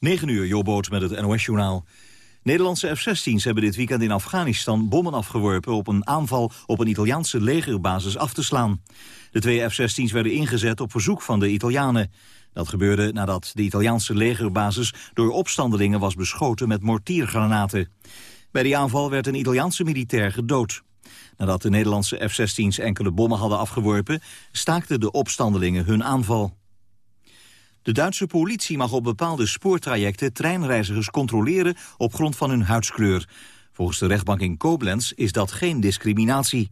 9 uur, Jobboot met het NOS-journaal. Nederlandse F-16's hebben dit weekend in Afghanistan bommen afgeworpen... op een aanval op een Italiaanse legerbasis af te slaan. De twee F-16's werden ingezet op verzoek van de Italianen. Dat gebeurde nadat de Italiaanse legerbasis door opstandelingen was beschoten met mortiergranaten. Bij die aanval werd een Italiaanse militair gedood. Nadat de Nederlandse F-16's enkele bommen hadden afgeworpen... staakten de opstandelingen hun aanval. De Duitse politie mag op bepaalde spoortrajecten treinreizigers controleren op grond van hun huidskleur. Volgens de rechtbank in Koblenz is dat geen discriminatie.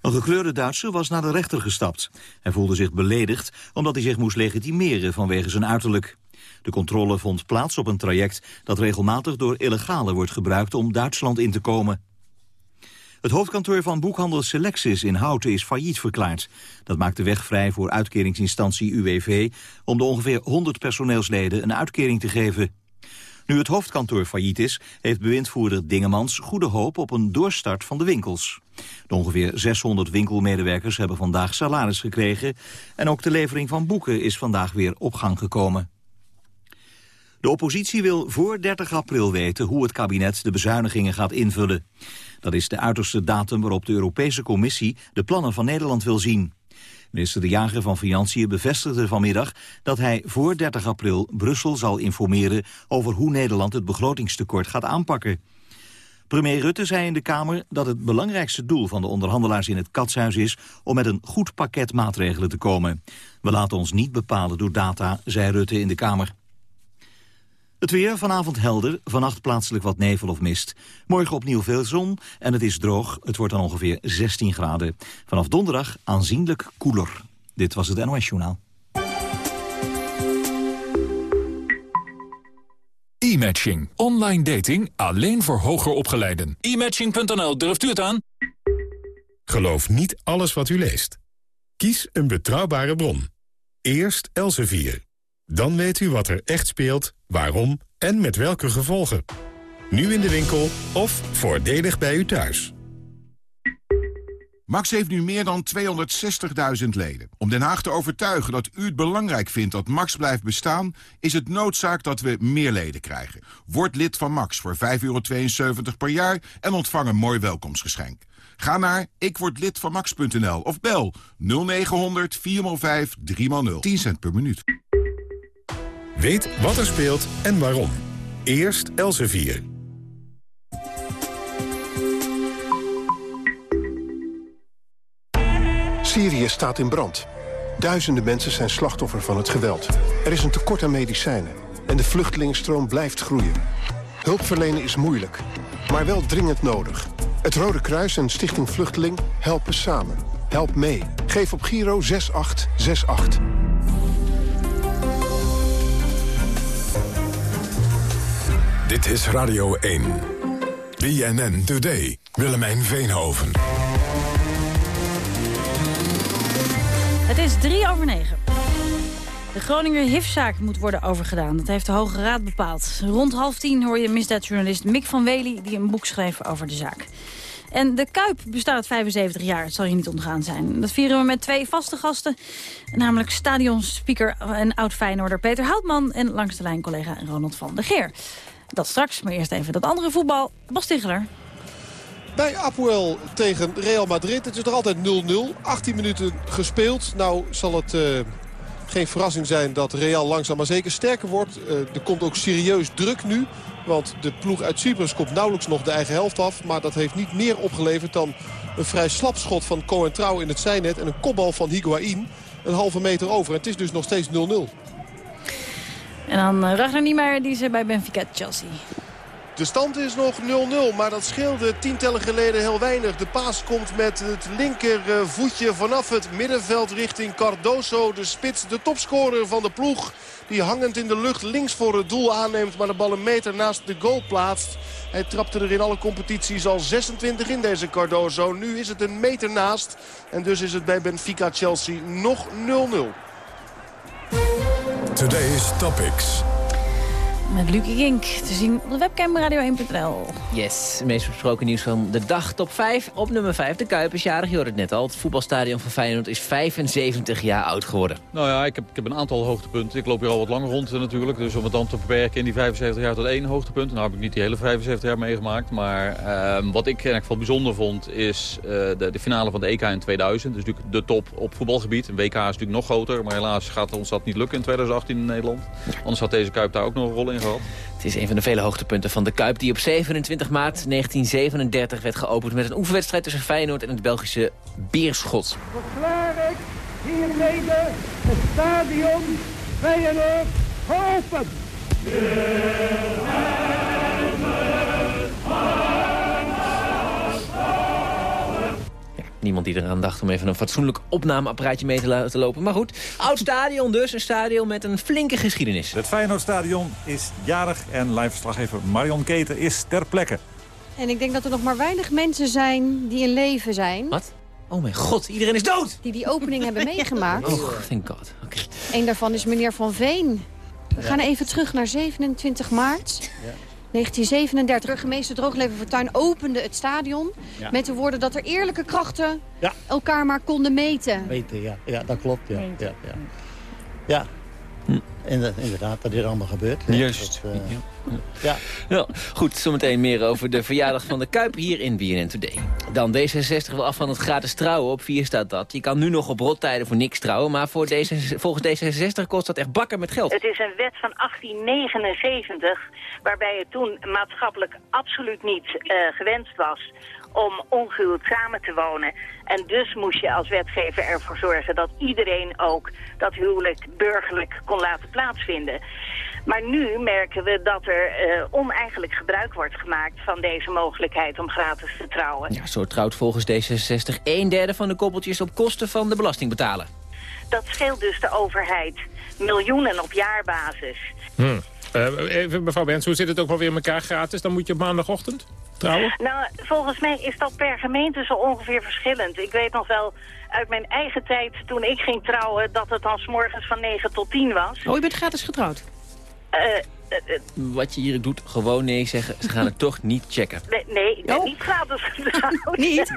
Een gekleurde Duitser was naar de rechter gestapt. Hij voelde zich beledigd omdat hij zich moest legitimeren vanwege zijn uiterlijk. De controle vond plaats op een traject dat regelmatig door illegalen wordt gebruikt om Duitsland in te komen. Het hoofdkantoor van boekhandel Selectis in Houten is failliet verklaard. Dat maakt de weg vrij voor uitkeringsinstantie UWV... om de ongeveer 100 personeelsleden een uitkering te geven. Nu het hoofdkantoor failliet is, heeft bewindvoerder Dingemans goede hoop op een doorstart van de winkels. De ongeveer 600 winkelmedewerkers hebben vandaag salaris gekregen... en ook de levering van boeken is vandaag weer op gang gekomen. De oppositie wil voor 30 april weten hoe het kabinet de bezuinigingen gaat invullen. Dat is de uiterste datum waarop de Europese Commissie de plannen van Nederland wil zien. Minister De Jager van Financiën bevestigde vanmiddag dat hij voor 30 april Brussel zal informeren over hoe Nederland het begrotingstekort gaat aanpakken. Premier Rutte zei in de Kamer dat het belangrijkste doel van de onderhandelaars in het katshuis is om met een goed pakket maatregelen te komen. We laten ons niet bepalen door data, zei Rutte in de Kamer. Het weer vanavond helder, vannacht plaatselijk wat nevel of mist. Morgen opnieuw veel zon en het is droog. Het wordt dan ongeveer 16 graden. Vanaf donderdag aanzienlijk koeler. Dit was het NOS Journaal. E-matching. Online dating alleen voor hoger opgeleiden. E-matching.nl, durft u het aan? Geloof niet alles wat u leest. Kies een betrouwbare bron. Eerst Elsevier. Dan weet u wat er echt speelt, waarom en met welke gevolgen. Nu in de winkel of voordelig bij u thuis. Max heeft nu meer dan 260.000 leden. Om Den Haag te overtuigen dat u het belangrijk vindt dat Max blijft bestaan... is het noodzaak dat we meer leden krijgen. Word lid van Max voor 5,72 per jaar en ontvang een mooi welkomstgeschenk. Ga naar ikwordlidvanmax.nl of bel 0900 405 3x0. 10 cent per minuut. Weet wat er speelt en waarom. Eerst Elsevier. Syrië staat in brand. Duizenden mensen zijn slachtoffer van het geweld. Er is een tekort aan medicijnen. En de vluchtelingenstroom blijft groeien. Hulpverlenen is moeilijk, maar wel dringend nodig. Het Rode Kruis en Stichting Vluchteling helpen samen. Help mee. Geef op Giro 6868. Dit is Radio 1. BNN Today. Willemijn Veenhoven. Het is drie over negen. De Groninger hifzaak moet worden overgedaan. Dat heeft de Hoge Raad bepaald. Rond half tien hoor je misdaadjournalist Mick van Wely... die een boek schreef over de zaak. En de Kuip bestaat 75 jaar, het zal je niet ontgaan zijn. Dat vieren we met twee vaste gasten. Namelijk stadionspeaker en oud-Feyenoorder Peter Houtman... en langs de lijn collega Ronald van der Geer. Dat straks, maar eerst even dat andere voetbal. Bas. Bij Apoel tegen Real Madrid. Het is nog altijd 0-0. 18 minuten gespeeld. Nou zal het uh, geen verrassing zijn dat Real langzaam maar zeker sterker wordt. Uh, er komt ook serieus druk nu. Want de ploeg uit Cyprus komt nauwelijks nog de eigen helft af. Maar dat heeft niet meer opgeleverd dan een vrij slap schot van Cohen Trouw in het zijnet. En een kopbal van Higuain een halve meter over. En het is dus nog steeds 0-0. En dan uh, Ragnar Niemeyer, die is bij Benfica Chelsea. De stand is nog 0-0, maar dat scheelde tientallen geleden heel weinig. De paas komt met het linkervoetje vanaf het middenveld richting Cardoso. De spits, de topscorer van de ploeg. Die hangend in de lucht links voor het doel aanneemt, maar de bal een meter naast de goal plaatst. Hij trapte er in alle competities al 26 in deze Cardoso. Nu is het een meter naast en dus is het bij Benfica Chelsea nog 0-0. Today's Topics. Met Lucie Gink te zien op de webcam radio1.nl. Yes, meest besproken nieuws van de dag. Top 5. Op nummer 5, de Kuip is jarig, je hoorde het net al. Het voetbalstadion van Feyenoord is 75 jaar oud geworden. Nou ja, ik heb, ik heb een aantal hoogtepunten. Ik loop hier al wat langer rond natuurlijk. Dus om het dan te beperken in die 75 jaar tot één hoogtepunt. Nou heb ik niet die hele 75 jaar meegemaakt. Maar ehm, wat ik in ieder geval bijzonder vond is eh, de, de finale van de EK in 2000. Dus natuurlijk de top op voetbalgebied. Een WK is natuurlijk nog groter. Maar helaas gaat ons dat niet lukken in 2018 in Nederland. Anders had deze Kuip daar ook nog een rol in Het is een van de vele hoogtepunten van de Kuip... die op 27 maart 1937 werd geopend met een oefenwedstrijd tussen Feyenoord en het Belgische Beerschot. Verklaar ik hiermede het stadion Feyenoord geopend. Niemand die eraan dacht om even een fatsoenlijk opnameapparaatje mee te laten lopen. Maar goed, oud stadion dus. Een stadion met een flinke geschiedenis. Het Feyenoordstadion is jarig en live-verslaggever Marion Keten is ter plekke. En ik denk dat er nog maar weinig mensen zijn die in leven zijn. Wat? Oh mijn god, iedereen is dood! Die die opening hebben meegemaakt. Oh, thank god. Oké. Eén daarvan is meneer Van Veen. We gaan even terug naar 27 maart. 1937. Burgemeester Droogleven Fortuyn opende het stadion... Ja. met de woorden dat er eerlijke krachten Ja. elkaar maar konden meten. Weten, ja. Ja, dat klopt, ja. Ja, ja. ja. Inder- inderdaad, dat is allemaal gebeurd. Juist. Dat, eh, ja. Ja, goed, zometeen meer over de verjaardag van de Kuip hier in BNN Today. Dan D66 wil af van het gratis trouwen. Op 4 staat dat. Je kan nu nog op rottijden voor niks trouwen. Maar voor deze, volgens D66 kost dat echt bakken met geld. Het is een wet van 1879, waarbij het toen maatschappelijk absoluut niet eh, gewenst was om ongehuwd samen te wonen. En dus moest je als wetgever ervoor zorgen dat iedereen ook dat huwelijk burgerlijk kon laten plaatsvinden. Maar nu merken we dat er eh, oneigenlijk gebruik wordt gemaakt van deze mogelijkheid om gratis te trouwen. Ja, zo trouwt volgens D66 een derde van de koppeltjes op kosten van de belastingbetaler. Dat scheelt dus de overheid miljoenen op jaarbasis. Hm. Eh, even, mevrouw Bens, hoe zit het ook wel weer in elkaar gratis? Dan moet je op maandagochtend trouwen? Nou, volgens mij is dat per gemeente zo ongeveer verschillend. Ik weet nog wel uit mijn eigen tijd, toen ik ging trouwen... dat het dan 's morgens van 9 tot 10 was. Oh, je bent gratis getrouwd? Eh, eh, eh, Wat je hier doet, gewoon nee zeggen. Ze gaan het toch niet checken. nee, nee, ben niet gratis getrouwd. Niet?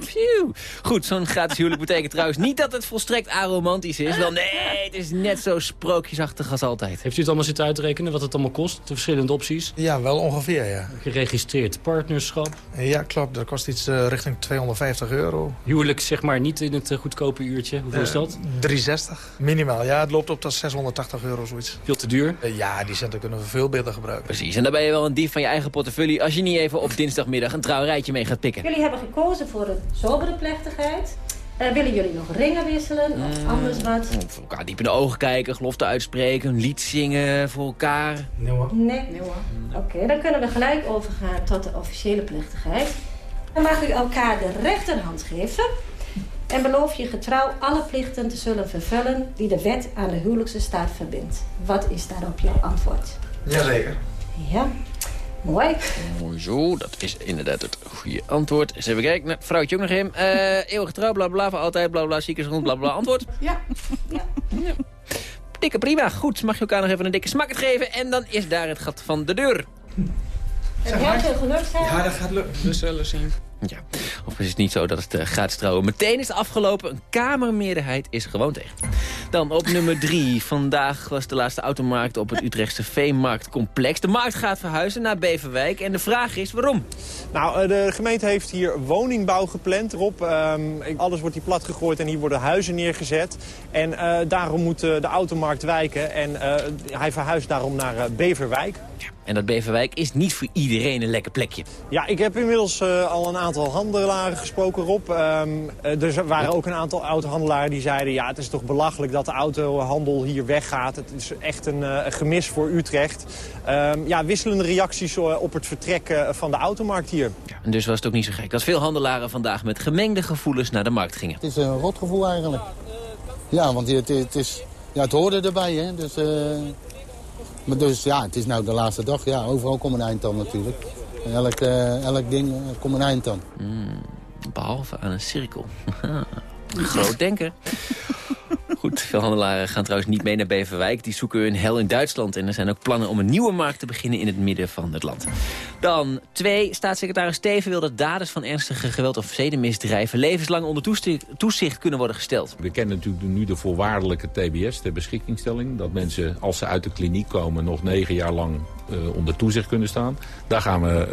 Phew. Goed, zo'n gratis huwelijk betekent trouwens niet dat het volstrekt aromantisch is. Wel, nee, het is net zo sprookjesachtig als altijd. Heeft u het allemaal zitten uitrekenen, wat het allemaal kost? De verschillende opties? Ja, wel ongeveer, ja. Geregistreerd partnerschap? Ja, klopt. Dat kost iets eh, richting 250 euro. Huwelijk, zeg maar, niet in het eh, goedkope uurtje. Hoeveel is Eh, dat? 360, minimaal. Ja, het loopt op tot 680 euro, zoiets. Veel te duur? Eh, ja, die centen kunnen we veel beter gebruiken. Precies, en dan ben je wel een dief van je eigen portefeuille... als je niet even op dinsdagmiddag een trouwerijtje mee gaat pikken. Jullie hebben gekozen voor een sobere plechtigheid. Eh, willen jullie nog ringen wisselen of Mm. anders wat? Voor elkaar diep in de ogen kijken, gelofte uitspreken, een lied zingen voor elkaar. Nee hoor. Nee. Oké, dan kunnen we gelijk overgaan tot de officiële plechtigheid. Dan mag u elkaar de rechterhand geven. En beloof je getrouw alle plichten te zullen vervullen die de wet aan de huwelijkse staat verbindt. Wat is daarop jouw antwoord? Jazeker. Ja, mooi. Mooi zo, dat is inderdaad het goede antwoord. Eens even kijken, nou, vrouwtje ook nog in. Eh eeuwige trouw, bla bla, voor altijd, bla bla, ziekers rond, bla bla, antwoord. Ja. Ja. Dikke prima, goed, mag je elkaar nog even een dikke smakker geven... en dan is daar het gat van de deur. En heel veel geluk zijn. dat gaat lukken. We zullen zien. Ja, of is het niet zo dat het uh, gratis trouwen meteen is afgelopen? Een kamermeerderheid is gewoon tegen. Dan op nummer drie. Vandaag was de laatste automarkt op het Utrechtse Veemarktcomplex. De markt gaat verhuizen naar Beverwijk en de vraag is waarom? Nou, eh, de gemeente heeft hier woningbouw gepland, Rob. Ehm, alles wordt hier plat gegooid en hier worden huizen neergezet. En eh, daarom moet eh, de automarkt wijken en eh, hij verhuist daarom naar eh, Beverwijk. En dat Beverwijk is niet voor iedereen een lekker plekje. Ja, ik heb inmiddels eh, al een aantal handelaren gesproken, Rob. Ehm, eh, er waren ook een aantal autohandelaren die zeiden... ja, het is toch belachelijk dat de autohandel hier weggaat. Het is echt een eh, gemis voor Utrecht. Ehm, ja, wisselende reacties op het vertrek van de automarkt hier. En dus was het ook niet zo gek dat veel handelaren vandaag met gemengde gevoelens naar de markt gingen. Het is een rotgevoel eigenlijk. Ja, want het, het, is, ja, het hoorde erbij, hè. Dus, eh, maar dus ja, het is nou de laatste dag. Ja, overal komt een eind aan natuurlijk. Elk, eh, elk ding eh, komt een eind aan. Mm, behalve aan een cirkel. Groot denken. Goed, veel handelaren gaan trouwens niet mee naar Beverwijk. Die zoeken hun hel in Duitsland. En er zijn ook plannen om een nieuwe markt te beginnen in het midden van het land. Dan twee. Staatssecretaris Steven wil dat daders van ernstige geweld of zedenmisdrijven... levenslang onder toezicht, toezicht kunnen worden gesteld. We kennen natuurlijk nu de voorwaardelijke TBS, de beschikkingstelling. Dat mensen, als ze uit de kliniek komen, nog negen jaar lang uh, onder toezicht kunnen staan. Daar gaan we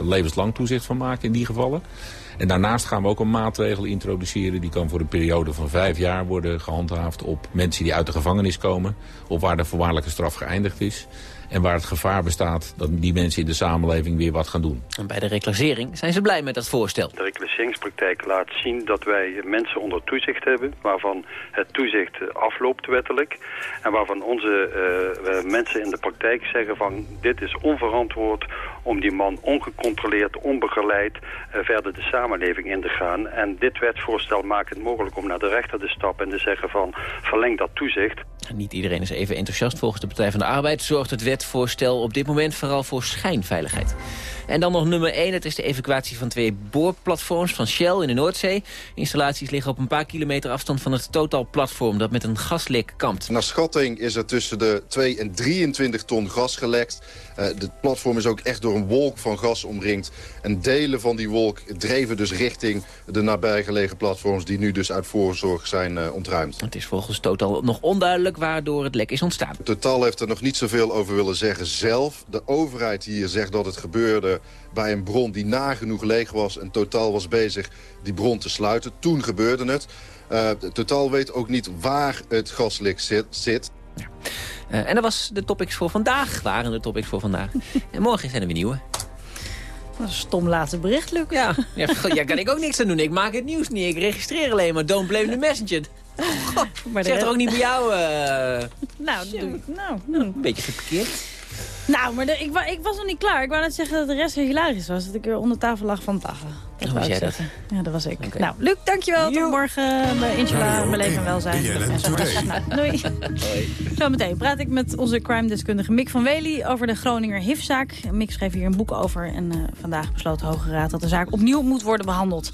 uh, levenslang toezicht van maken in die gevallen. En daarnaast gaan we ook een maatregel introduceren. Die kan voor een periode van vijf jaar worden gehandhaafd op mensen die uit de gevangenis komen. Of waar de voorwaardelijke straf geëindigd is. En waar het gevaar bestaat dat die mensen in de samenleving weer wat gaan doen. En bij de reclassering zijn ze blij met dat voorstel. De reclasseringspraktijk laat zien dat wij mensen onder toezicht hebben... waarvan het toezicht afloopt wettelijk. En waarvan onze uh, mensen in de praktijk zeggen van... dit is onverantwoord om die man ongecontroleerd, onbegeleid... Uh, verder de samenleving in te gaan. En dit wetsvoorstel maakt het mogelijk om naar de rechter te stappen... en te zeggen van verleng dat toezicht. Niet iedereen is even enthousiast. Volgens de Partij van de Arbeid zorgt het wetvoorstel op dit moment vooral voor schijnveiligheid. En dan nog nummer 1, het is de evacuatie van twee boorplatforms van Shell in de Noordzee. Installaties liggen op een paar kilometer afstand van het Total-platform dat met een gaslek kampt. Naar schatting is er tussen de 2 en 23 ton gas gelekt. Het platform is ook echt door een wolk van gas omringd. En delen van die wolk dreven dus richting de nabijgelegen platforms... die nu dus uit voorzorg zijn uh, ontruimd. Het is volgens Total nog onduidelijk waardoor het lek is ontstaan. Total heeft er nog niet zoveel over willen zeggen zelf. De overheid hier zegt dat het gebeurde bij een bron die nagenoeg leeg was... en Total was bezig die bron te sluiten. Toen gebeurde het. Uh, Total weet ook niet waar het gaslek zit. zit. Ja. Uh, en dat was de topics voor vandaag. Waren de topics voor vandaag. en morgen zijn er weer nieuwe. Dat is een stom laatste bericht, Luc. Ja, ja, ja, kan ik ook niks aan doen. Ik maak het nieuws niet. Ik registreer alleen maar. Don't blame the messenger. God, maar zeg er ook niet bij jou... Uh... Nou, doe, nou, nou, Een beetje geparkeerd. Nou, maar de, ik, ik, was nog niet klaar. Ik wou net zeggen dat de rest hilarisch was. Dat ik er onder tafel lag van tafel. Dat oh, was jij dat? Ja, dat was ik. Okay. Nou, Luc, dankjewel. Tot morgen bij Inshallah, mijn leven en welzijn. Nou, doei. Zometeen praat ik met onze crime-deskundige Mick van Wely over de Groninger HIV-zaak. Mick schreef hier een boek over. En uh, vandaag besloot de Hoge Raad dat de zaak opnieuw moet worden behandeld.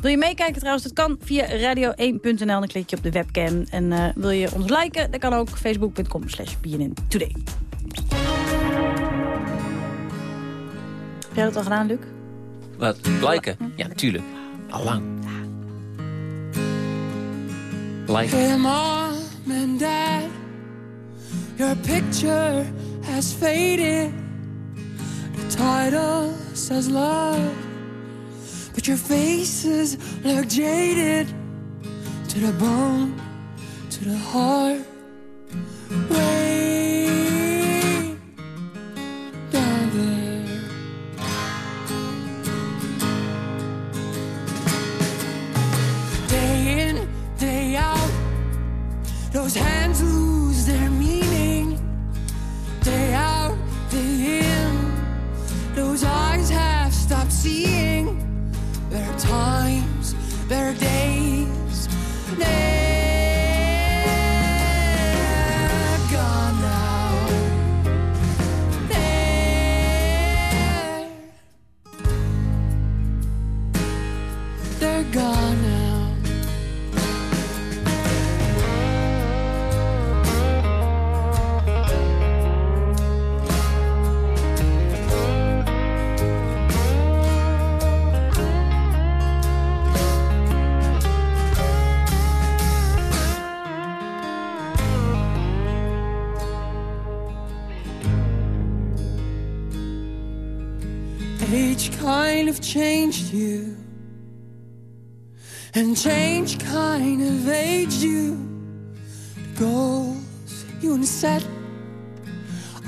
Wil je meekijken trouwens? Dat kan via radio1.nl. Dan klik je op de webcam. En uh, wil je ons liken? Dat kan ook facebook.com slash BNN Today. Heb jij dat al gedaan, Luc? Wat? Liken? Ja, natuurlijk. Allang. Like. Hey mom and dad Your picture has faded The title says love But your faces look jaded To the bone, to the heart Way Those hands lose their meaning. Day out, day in Those eyes have stopped seeing. Better times, better days kind of aged you. The goals you set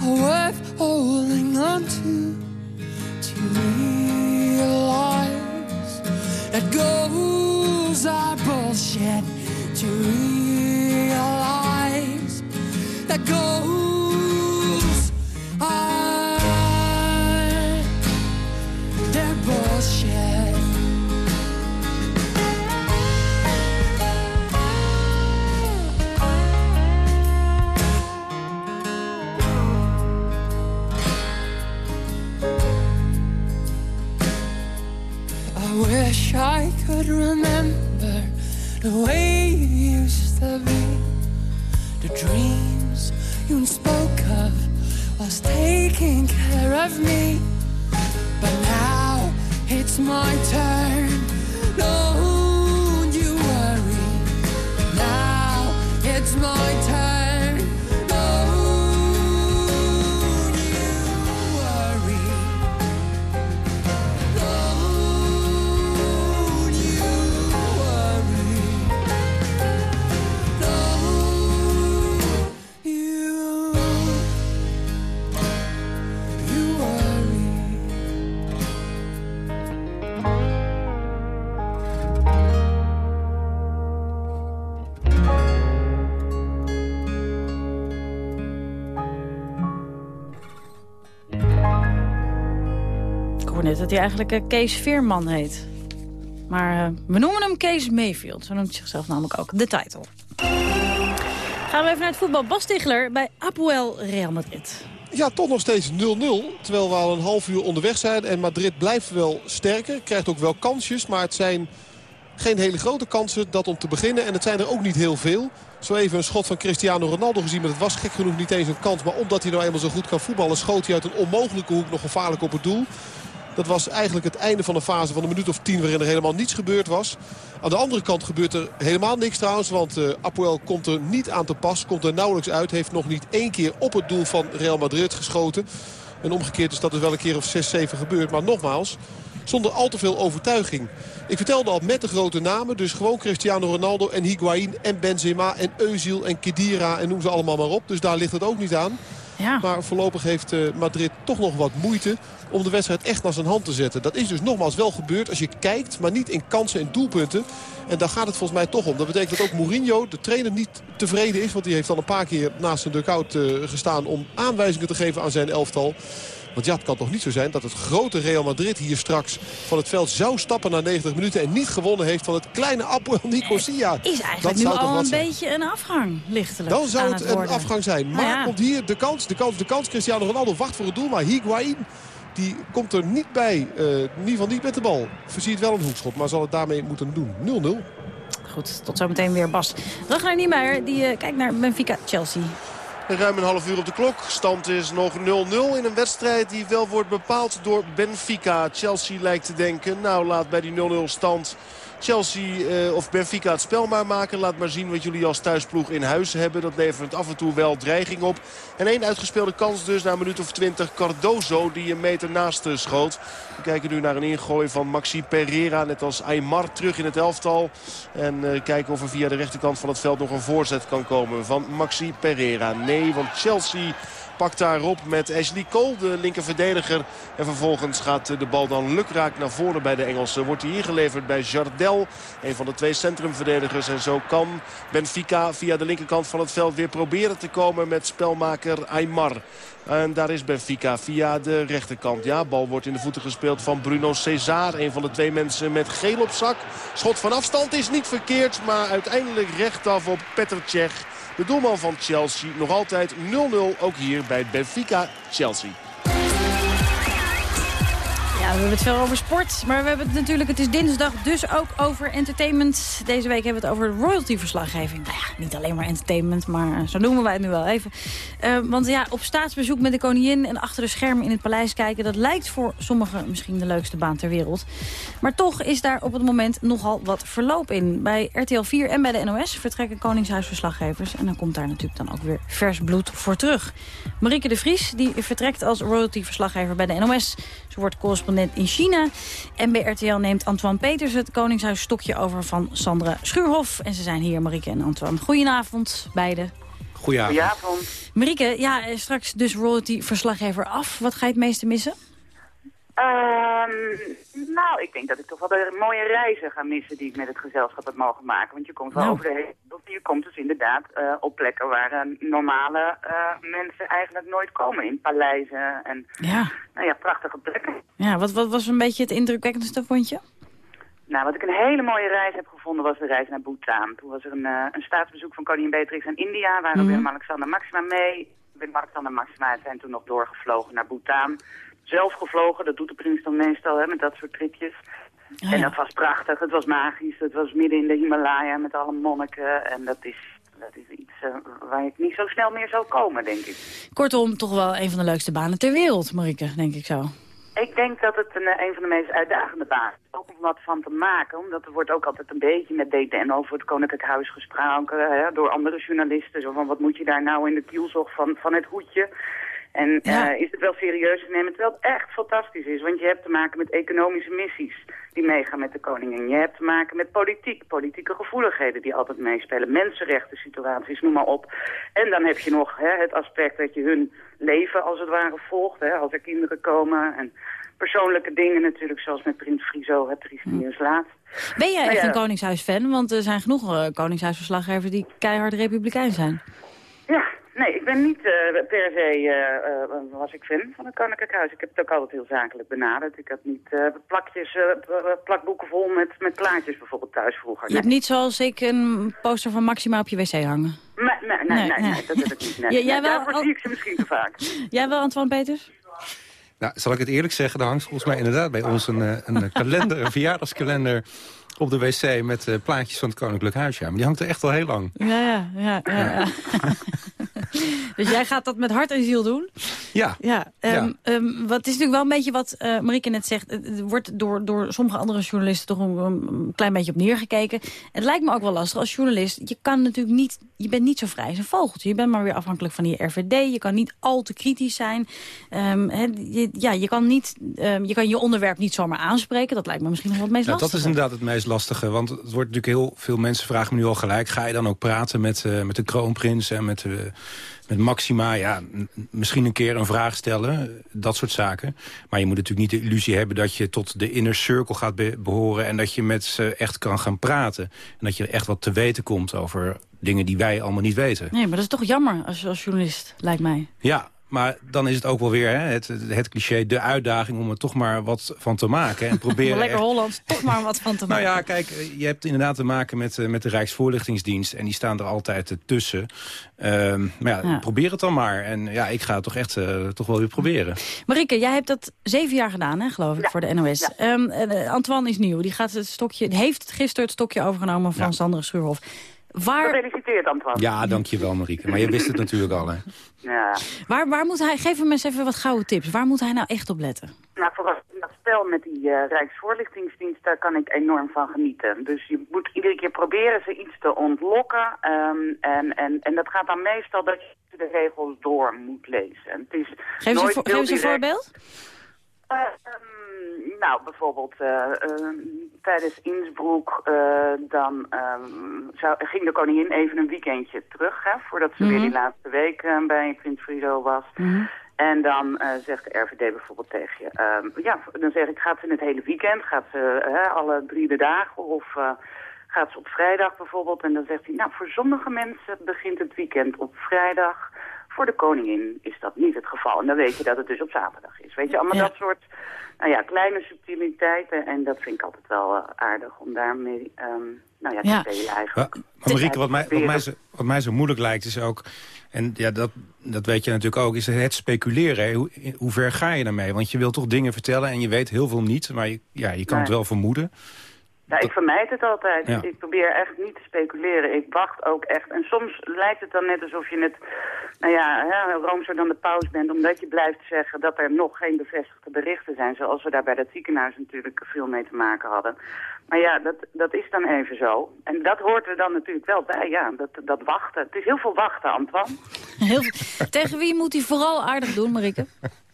are worth holding on. To Dat hij eigenlijk eh, Kees Veerman heet. Maar eh, we noemen hem Kees Mayfield. Zo noemt hij zichzelf namelijk ook. De title. Gaan we even naar het voetbal. Bas bij Apoel Real Madrid. Ja, toch nog steeds 0-0. Terwijl we al een half uur onderweg zijn. En Madrid blijft wel sterker. Krijgt ook wel kansjes. Maar het zijn geen hele grote kansen dat om te beginnen. En het zijn er ook niet heel veel. Zo even een schot van Cristiano Ronaldo gezien. Maar het was gek genoeg niet eens een kans. Maar omdat hij nou eenmaal zo goed kan voetballen... schoot hij uit een onmogelijke hoek nog gevaarlijk op het doel. Dat was eigenlijk het einde van een fase van een minuut of tien... waarin er helemaal niets gebeurd was. Aan de andere kant gebeurt er helemaal niks trouwens. Want uh, Apoel komt er niet aan te pas. Komt er nauwelijks uit. Heeft nog niet één keer op het doel van Real Madrid geschoten. En omgekeerd is dat dus wel een keer of 6, 7 gebeurd. Maar nogmaals, zonder al te veel overtuiging. Ik vertelde al met de grote namen. Dus gewoon Cristiano Ronaldo en Higuain en Benzema en Özil en Kedira en noem ze allemaal maar op. Dus daar ligt het ook niet aan. Ja. Maar voorlopig heeft uh, Madrid toch nog wat moeite om de wedstrijd echt naar zijn hand te zetten. Dat is dus nogmaals wel gebeurd als je kijkt, maar niet in kansen en doelpunten. En daar gaat het volgens mij toch om. Dat betekent dat ook Mourinho, de trainer, niet tevreden is. Want die heeft al een paar keer naast zijn dugout uh, gestaan om aanwijzingen te geven aan zijn elftal. Want ja, het kan toch niet zo zijn dat het grote Real Madrid hier straks van het veld zou stappen na 90 minuten... en niet gewonnen heeft van het kleine Apoel Nicosia. Is eigenlijk nu al een beetje een afgang, lichtelijk. Dan zou het, het een afgang zijn. Maar nou ja. komt hier de kans, de kans, de kans. Cristiano Ronaldo wacht voor het doel, maar Higuain... Die komt er niet bij, uh, in ieder geval niet met de bal. Versiert wel een hoekschop, maar zal het daarmee moeten doen. 0-0. Goed, tot zometeen weer Bas. Ragnar Niemeyer, die uh, kijkt naar Benfica-Chelsea. Ruim een half uur op de klok. Stand is nog 0-0 in een wedstrijd die wel wordt bepaald door Benfica. Chelsea lijkt te denken, nou laat bij die 0-0 stand Chelsea uh, of Benfica het spel maar maken. Laat maar zien wat jullie als thuisploeg in huis hebben. Dat levert af en toe wel dreiging op. En één uitgespeelde kans dus na een minuut of twintig. Cardozo die een meter naast schoot. We kijken nu naar een ingooi van Maxi Pereira. Net als Aymar terug in het elftal. En uh, kijken of er via de rechterkant van het veld nog een voorzet kan komen van Maxi Pereira. Nee, want Chelsea pakt daarop met Ashley Cole, de linker verdediger. En vervolgens gaat de bal dan lukraak naar voren bij de Engelsen. Wordt hij ingeleverd bij Jardel, een van de twee centrumverdedigers. En zo kan Benfica via de linkerkant van het veld weer proberen te komen met spelmaker Aymar. En daar is Benfica via de rechterkant. Ja, bal wordt in de voeten gespeeld van Bruno Cesar. Een van de twee mensen met geel op zak. Schot van afstand is niet verkeerd, maar uiteindelijk rechtaf op Petr. De doelman van Chelsea nog altijd 0-0 ook hier bij Benfica Chelsea. We hebben het veel over sport, maar we hebben het natuurlijk, het is dinsdag, dus ook over entertainment. Deze week hebben we het over royalty-verslaggeving. Nou ja, niet alleen maar entertainment, maar zo noemen wij het nu wel even. Uh, want ja, op staatsbezoek met de koningin en achter de schermen in het paleis kijken... dat lijkt voor sommigen misschien de leukste baan ter wereld. Maar toch is daar op het moment nogal wat verloop in. Bij RTL 4 en bij de NOS vertrekken koningshuisverslaggevers... en dan komt daar natuurlijk dan ook weer vers bloed voor terug. Marieke de Vries die vertrekt als royalty-verslaggever bij de NOS. Ze wordt correspondent in China. En bij RTL neemt Antoine Peters het Koningshuis stokje over van Sandra Schuurhof. En ze zijn hier, Marieke en Antoine. Goedenavond, beiden. Goedenavond. Goedenavond. Marieke, ja, straks dus royalty-verslaggever af. Wat ga je het meeste missen? Um, nou, ik denk dat ik toch wel de mooie reizen ga missen die ik met het gezelschap heb mogen maken. Want je komt wel Nou. over de hele. Je komt dus inderdaad uh, op plekken waar uh, normale uh, mensen eigenlijk nooit komen. In paleizen en Ja, nou ja, prachtige plekken. ja wat, wat was een beetje het indrukwekkendste, vond je? Nou, wat ik een hele mooie reis heb gevonden was de reis naar Bhutan. Toen was er een, een staatsbezoek van koningin Beatrix aan India. Waar Mhm. Willem-Alexander Maxima mee. Willem-Alexander Maxima zijn toen nog doorgevlogen naar Bhutan. Zelf gevlogen, dat doet de prins dan meestal hè, met dat soort tripjes. Oh, en ja. dat was prachtig, het was magisch. Het was midden in de Himalaya met alle monniken. En dat is, dat is iets eh, waar ik niet zo snel meer zou komen, denk ik. Kortom, toch wel een van de leukste banen ter wereld, Marieke, denk ik zo. Ik denk dat het een, eh, een van de meest uitdagende banen is. Ook om wat van te maken. Omdat er wordt ook altijd een beetje met DTN over het Koninklijk Huis gesproken. Hè, door andere journalisten. Zo van, wat moet je daar nou in de kielzog van, van het hoedje? En Ja. eh, is het wel serieus te nemen? Terwijl het echt fantastisch is. Want je hebt te maken met economische missies die meegaan met de koningin. Je hebt te maken met politiek, politieke gevoeligheden die altijd meespelen. Mensenrechten situaties, noem maar op. En dan heb je nog hè, het aspect dat je hun leven als het ware volgt. Hè, als er kinderen komen en persoonlijke dingen natuurlijk. Zoals met Prins Friso, het trieste nieuws laatst. Ben jij echt ja. een Koningshuis-fan? Want er zijn genoeg eh, Koningshuisverslaggevers die keihard republikein zijn. Ja, nee, ik ben niet eh, per se, eh, eh, was ik fan van het Koninklijk Huis. Ik heb het ook altijd heel zakelijk benaderd. Ik had niet eh, plakjes, eh, plakboeken vol met, met plaatjes bijvoorbeeld thuis vroeger. Je hebt niet zoals ik een poster van Maxima op je wc hangen. Nee, nee, nee, Nee, nee, nee. nee, dat heb ik niet. Nee, Ja, jij Nee, wel daarvoor al- zie ik ze misschien te vaak. Jij wel, Antoine Peters? Nou, zal ik het eerlijk zeggen, er hangt volgens mij inderdaad bij ons een, eh, een kalender, een verjaardagskalender op de wc met eh, plaatjes van het Koninklijk Huis. Ja, maar die hangt er echt al heel lang. Ja, ja, ja. ja, ja. dus jij gaat dat met hart en ziel doen? Ja. Ja, ehm, ehm, wat is natuurlijk wel een beetje wat Marieke net zegt. Het wordt door, door sommige andere journalisten toch een, een klein beetje op neergekeken. Het lijkt me ook wel lastig als journalist. Je kan natuurlijk niet, je bent niet zo vrij als een vogeltje. Je bent maar weer afhankelijk van die RVD. Je kan niet al te kritisch zijn. Ehm, je, ja, je kan, niet, je kan je onderwerp niet zomaar aanspreken. Dat lijkt me misschien nog wel het meest Nou, dat is inderdaad het meest lastige. Want het wordt natuurlijk heel veel mensen vragen me nu al gelijk. Ga je dan ook praten met, eh, met de kroonprins en met, eh, met Maxima? Ja, misschien een keer een vraag stellen. Dat soort zaken. Maar je moet natuurlijk niet de illusie hebben dat je tot de inner circle gaat be- behoren. En dat je met ze echt kan gaan praten. En dat je echt wat te weten komt over dingen die wij allemaal niet weten. Nee, maar dat is toch jammer als, als journalist, lijkt mij. Ja, maar dan is het ook wel weer hè, het, het cliché, de uitdaging om er toch maar wat van te maken. En proberen Lekker echt- Hollands, toch maar wat van te nou maken. ja, kijk, je hebt inderdaad te maken met, eh, met de Rijksvoorlichtingsdienst. En die staan er altijd eh, tussen. Ehm, maar ja, Ja. probeer het dan maar. En ja, ik ga het toch echt eh, toch wel weer proberen. Marieke, jij hebt dat zeven jaar gedaan, hè, geloof ik, voor de NOS. Ehm, eh, Antoine is nieuw. Die gaat het stokje, heeft gisteren het stokje overgenomen van Sandra Schuurhof. Waar, Gefeliciteerd, Antoine. Ja, dankjewel Marieke. Maar je wist het natuurlijk al, hè? Ja. waar, waar moet hij, geef hem eens even wat gouden tips. Waar moet hij nou echt op letten? Nou, vooral dat spel met die eh, Rijksvoorlichtingsdienst, daar kan ik enorm van genieten. Dus je moet iedere keer proberen ze iets te ontlokken. ehm, en, en, en dat gaat dan meestal dat je de regels door moet lezen. En het is Geef eens een, voor- geef voorbeeld. Eh, ehm, nou, bijvoorbeeld eh, eh, tijdens Innsbruck, eh, dan ehm, zou, ging de koningin even een weekendje terug, hè, voordat ze weer Mhm. die laatste week eh, bij Prins Friso was. En dan zegt de RVD bijvoorbeeld tegen je, ehm, ja, dan zeg ik, gaat ze in het hele weekend, gaat ze hè, alle drie de dagen of gaat ze op vrijdag bijvoorbeeld? En dan zegt hij, nou, voor sommige mensen begint het weekend op vrijdag. Voor de koningin is dat niet het geval. En dan weet je dat het dus op zaterdag is. Weet je, allemaal Ja. dat soort nou ja, kleine subtiliteiten. En dat vind ik altijd wel eh, aardig om daarmee ehm, nou ja, te Ja. spelen eigenlijk. Maar, maar Marieke, wat mij, wat, mij zo, wat mij zo moeilijk lijkt is ook... en ja, dat, dat weet je natuurlijk ook, is het speculeren. Hoe, ver ga je daarmee? Want je wilt toch dingen vertellen en je weet heel veel niet... maar je, ja, je kan het wel vermoeden. Ja, ik vermijd het altijd. Ja. Ik probeer echt niet te speculeren. Ik wacht ook echt. En soms lijkt het dan net alsof je het, nou ja, hè, roomser dan de paus bent, omdat je blijft zeggen dat er nog geen bevestigde berichten zijn, zoals we daar bij dat ziekenhuis natuurlijk veel mee te maken hadden. Maar ja, dat, dat is dan even zo. En dat hoort er dan natuurlijk wel bij, ja, dat, dat wachten. Het is heel veel wachten, Antoine. Heel, veel- tegen wie moet hij vooral aardig doen, Marieke?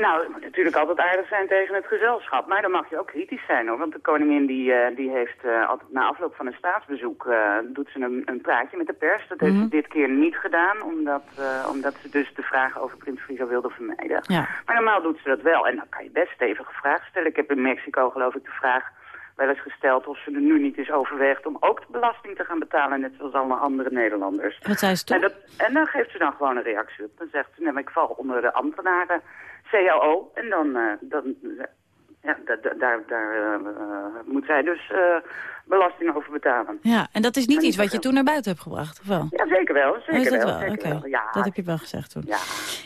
Nou, het moet natuurlijk altijd aardig zijn tegen het gezelschap. Maar dan mag je ook kritisch zijn hoor. Want de koningin die, eh, die heeft eh, altijd na afloop van een staatsbezoek... eh, doet ze een, een praatje met de pers. Dat heeft Mhm. ze dit keer niet gedaan. Omdat, omdat ze dus de vragen over Prins Friso wilde vermijden. Ja. Maar normaal doet ze dat wel. En dan kan je best stevige vragen stellen. Ik heb in Mexico geloof ik de vraag wel eens gesteld... of ze er nu niet is overweegt om ook de belasting te gaan betalen... net zoals alle andere Nederlanders. Wat zei ze En, dat, en dan geeft ze dan gewoon een reactie op. Dan zegt ze, nee, maar ik val onder de ambtenaren CAO. En dan, eh, dan ja, da- da- daar, daar eh, eh, moet zij dus belasting over betalen. Ja, en dat is niet iets wat je toen naar buiten hebt gebracht, of wel? Ja, zeker wel. Zeker Oh, is dat wel, wel? zeker. Ja, dat heb je wel gezegd toen. ja.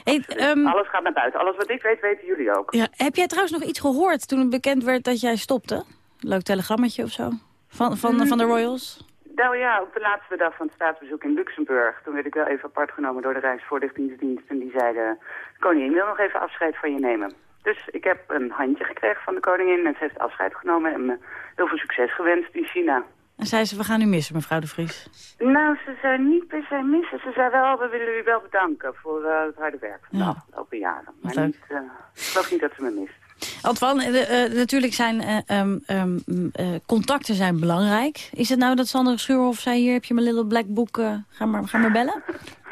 Hey, ehm, Alles gaat naar buiten. Alles wat ik weet, weten jullie ook. ja, heb jij trouwens nog iets gehoord toen het bekend werd dat jij stopte? Leuk telegrammetje of zo? Van, van, van de Royals? Nou ja, op de laatste dag van het staatsbezoek in Luxemburg... toen werd ik wel even apart genomen door de Rijksvoorlichtingsdienst... en die zeiden, de koningin wil nog even afscheid van je nemen. Dus ik heb een handje gekregen van de koningin en ze heeft afscheid genomen... en me heel veel succes gewenst in China. En zei ze, we gaan u missen, mevrouw de Vries. Nou, ze zei niet per se missen. Ze zei wel, we willen u wel bedanken voor eh, het harde werk van de Ja. afgelopen jaren. Maar niet, eh, ik geloof niet dat ze me mist. Antoine, eh, eh, natuurlijk zijn eh, ehm, ehm, eh, contacten zijn belangrijk. Is het nou dat Sander Schuurhoff zei, hier heb je mijn little black book, ga, maar, ga maar bellen?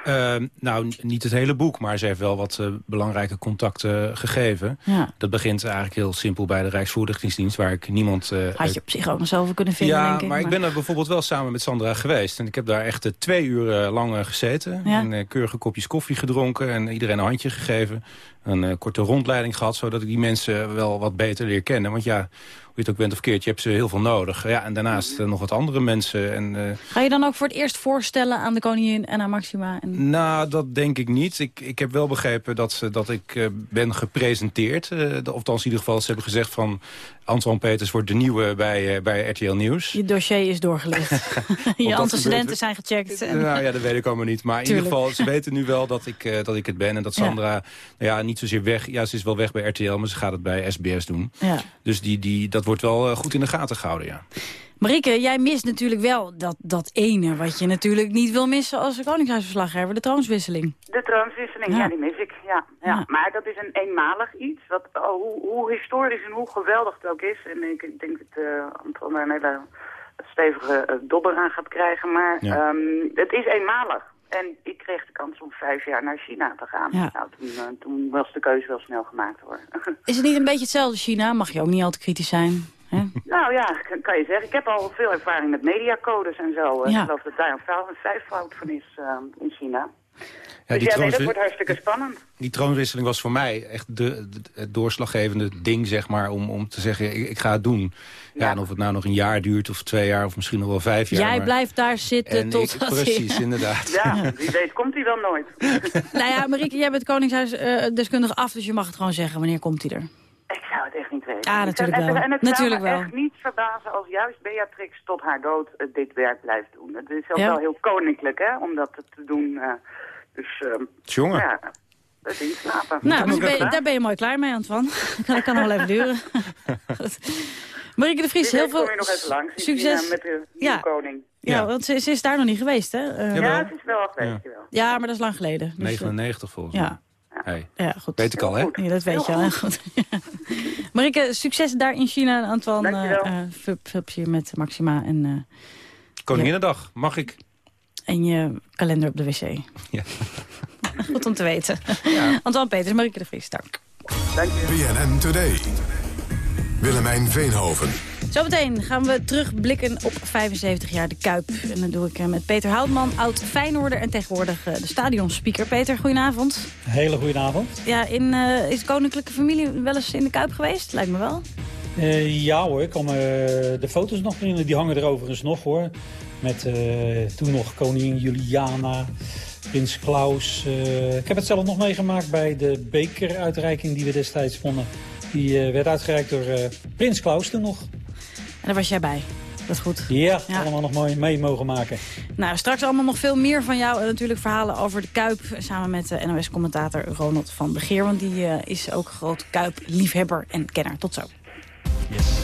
Eh, nou, niet het hele boek, maar ze heeft wel wat eh, belangrijke contacten gegeven. Ja. Dat begint eigenlijk heel simpel bij de Rijksvoorlichtingsdienst... waar ik niemand... eh, Had je op zich ook nog zelf kunnen vinden, ja, denk ik. maar ik ben er bijvoorbeeld wel samen met Sandra geweest. En ik heb daar echt eh, twee uur eh, lang eh, gezeten. Ja. En eh, keurige kopjes koffie gedronken. En iedereen een handje gegeven. Een eh, korte rondleiding gehad, zodat ik die mensen wel wat beter leer kennen. Want ja, je het ook bent of keert, je hebt ze heel veel nodig. Ja, en daarnaast eh, nog wat andere mensen. En, eh, Ga je dan ook voor het eerst voorstellen aan de koningin en aan Maxima? En... nou, dat denk ik niet. Ik, ik heb wel begrepen dat, ze, dat ik eh, ben gepresenteerd. of althans in ieder geval, ze hebben gezegd van... Antoine Peters wordt de nieuwe bij, eh, bij RTL Nieuws. Je dossier is doorgelicht. je antecedenten zijn gecheckt. En... Nou ja, dat weet ik allemaal niet. Maar in ieder geval, ze weten nu wel dat ik, eh, dat ik het ben. En dat Ja. Sandra, nou ja, niet zozeer weg... Ja, ze is wel weg bij RTL, maar ze gaat het bij SBS doen. Ja. Dus die, die, dat wordt wel eh, goed in de gaten gehouden, ja. Marieke, jij mist natuurlijk wel dat, dat ene wat je natuurlijk niet wil missen als koningshuisverslaggever, de troonswisseling. De troonswisseling, Ja. ja. die mis ik. Ja, ja. Ja. Maar dat is een eenmalig iets. Wat, oh, hoe, hoe historisch en hoe geweldig het ook is. En ik, ik denk dat uh, Antoine daar een hele stevige eh, dobber aan gaat krijgen. Maar Ja. ehm, het is eenmalig. En ik kreeg de kans om vijf jaar naar China te gaan. Ja. Nou, toen, eh, toen was de keuze wel snel gemaakt hoor. Is het niet een beetje hetzelfde China? Mag je ook niet al te kritisch zijn. Hè? nou ja, kan, kan je zeggen. Ik heb al veel ervaring met mediacodes en zo. Ja. Ik geloof dat daar een, vijfvoud van is eh, in China. Ja, dus ja, nee, dat wordt hartstikke spannend. die troonwisseling was voor mij echt de, de- het doorslaggevende ding, zeg maar, om, om te zeggen, ik, ik ga het doen. Ja, en of het nou nog een jaar duurt, of twee jaar, of misschien nog wel vijf jaar. Jij maar- blijft daar zitten En tot... ik- precies, inderdaad. Ja, wie weet komt hij dan nooit. nou ja, Marieke, jij bent koningshuisdeskundige af, dus je mag het gewoon zeggen. Wanneer komt hij er? Ik zou het echt niet weten. Ja, Ik natuurlijk en- wel. En het Natuurlijk zou me wel. echt niet verbazen als juist Beatrix tot haar dood eh, dit werk blijft doen. Het is ook Ja? wel heel koninklijk, hè, om dat te doen. eh, dus, ehm, Jongen. Ja, dat is inslapen. Nou, dus ben daar ben je mooi klaar mee, Antoine. dat kan, nog wel even duren. Marieke de Vries, heel veel je nog even langs in succes. China met de Ja. nieuwe koning. Ja, Ja. want ze, ze is daar nog niet geweest, hè? Eh, Ja, het is wel al geweest, jawel. ja, maar dat is lang geleden. Dus, eh, 99 volgens mij. ja. Hey. Ja, goed. Weet ik al, hè? Ja, dat weet je al. hè? Goed. Marieke, succes daar in China. En Antoine, Dankjewel. eh, eh, veel veel plezier met Maxima en, eh, Koninginnedag, mag ik? en je kalender op de wc. Ja. Goed om te weten. Antoine Peters, Marieke de Vries, dank. BNN Today. Willemijn Veenhoven. Zometeen gaan we terugblikken op 75 jaar de Kuip. En dat doe ik eh, met Peter Houtman, oud Feyenoorder en tegenwoordig eh, de stadionspeaker. Peter, goedenavond. Hele goede avond. Ja, in, eh, is de koninklijke familie wel eens in de Kuip geweest? Lijkt me wel. Ja hoor, ik kan me de foto's nog herinneren. Die hangen er overigens nog hoor. Met toen nog koningin Juliana, prins Klaus. Ik heb het zelf nog meegemaakt bij de bekeruitreiking die we destijds wonnen. Die werd uitgereikt door prins Klaus toen nog. En daar was jij bij. Dat is goed. Ja, allemaal nog mooi mee mogen maken. Nou, straks allemaal nog veel meer van jou. En natuurlijk verhalen over de Kuip. Samen met de NOS-commentator Ronald van Begeer. Want die eh, is ook groot Kuip-liefhebber en kenner. Tot zo. I'm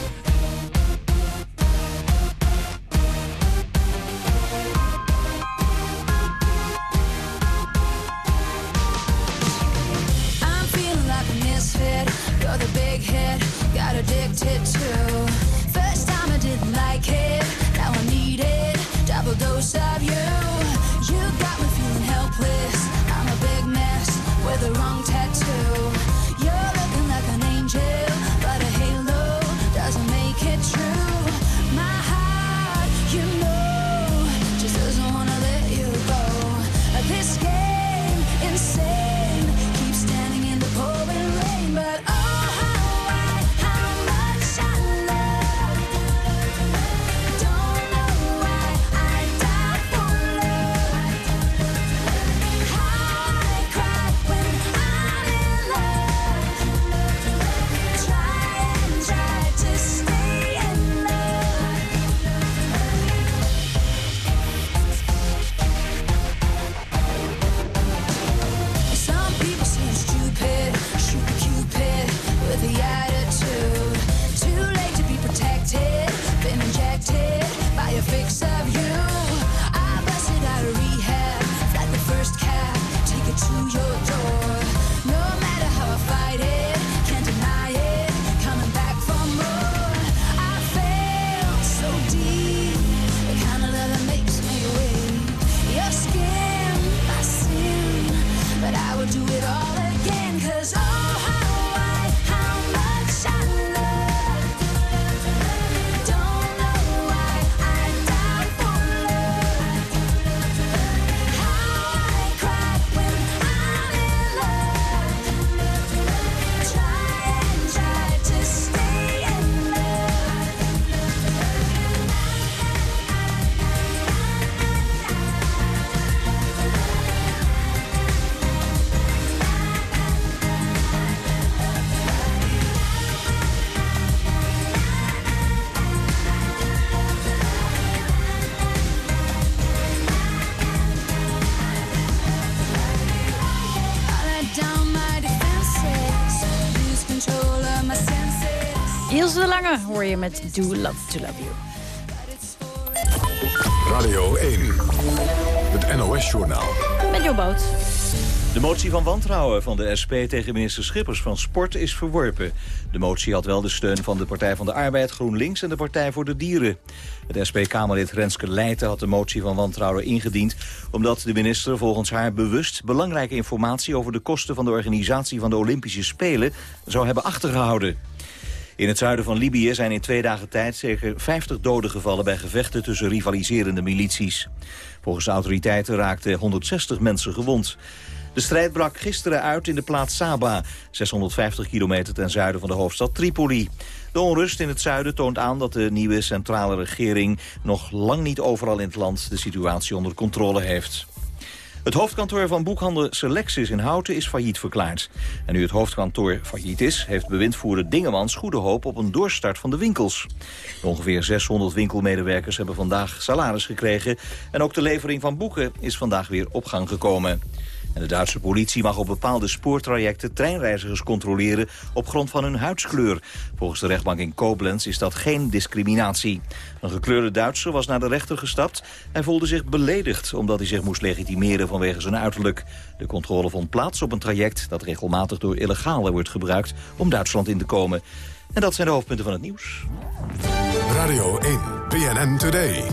Met Do Love To Love You. Radio 1, het NOS-journaal. Met jouw boot. De motie van wantrouwen van de SP tegen minister Schippers van Sport is verworpen. De motie had wel de steun van de Partij van de Arbeid, GroenLinks en de Partij voor de Dieren. Het SP-Kamerlid Renske Leijten had de motie van wantrouwen ingediend... omdat de minister volgens haar bewust belangrijke informatie... over de kosten van de organisatie van de Olympische Spelen zou hebben achtergehouden. In het zuiden van Libië zijn in twee dagen tijd zeker 50 doden gevallen bij gevechten tussen rivaliserende milities. Volgens de autoriteiten raakten 160 mensen gewond. De strijd brak gisteren uit in de plaats Saba, 650 kilometer ten zuiden van de hoofdstad Tripoli. De onrust in het zuiden toont aan dat de nieuwe centrale regering nog lang niet overal in het land de situatie onder controle heeft. Het hoofdkantoor van boekhandel Selectis in Houten is failliet verklaard. En nu het hoofdkantoor failliet is, heeft bewindvoerder Dingemans goede hoop op een doorstart van de winkels. De ongeveer 600 winkelmedewerkers hebben vandaag salaris gekregen en ook de levering van boeken is vandaag weer op gang gekomen. De Duitse politie mag op bepaalde spoortrajecten treinreizigers controleren op grond van hun huidskleur. Volgens de rechtbank in Koblenz is dat geen discriminatie. Een gekleurde Duitser was naar de rechter gestapt. Hij voelde zich beledigd omdat hij zich moest legitimeren vanwege zijn uiterlijk. De controle vond plaats op een traject dat regelmatig door illegalen wordt gebruikt om Duitsland in te komen. En dat zijn de hoofdpunten van het nieuws. Radio 1, BNN Today.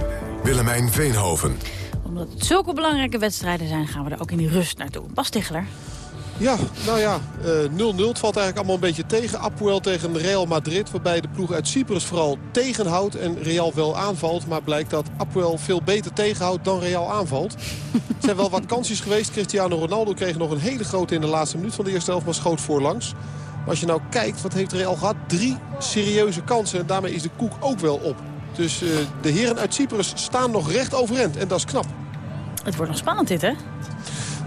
Willemijn Veenhoven omdat het zulke belangrijke wedstrijden zijn, gaan we er ook in die rust naartoe. Bas Ticheler. Ja, nou ja, 0-0. het valt eigenlijk allemaal een beetje tegen. Apoel tegen Real Madrid, waarbij de ploeg uit Cyprus vooral tegenhoudt en Real wel aanvalt. Maar blijkt dat Apoel veel beter tegenhoudt dan Real aanvalt. er zijn wel wat kansjes geweest. Cristiano Ronaldo kreeg nog een hele grote in de laatste minuut van de eerste helft, maar schoot voorlangs. Maar als je nou kijkt, wat heeft Real gehad? Drie serieuze kansen en daarmee is de koek ook wel op. Dus uh, de heren uit Cyprus staan nog recht overeind en dat is knap. Het wordt nog spannend dit, hè?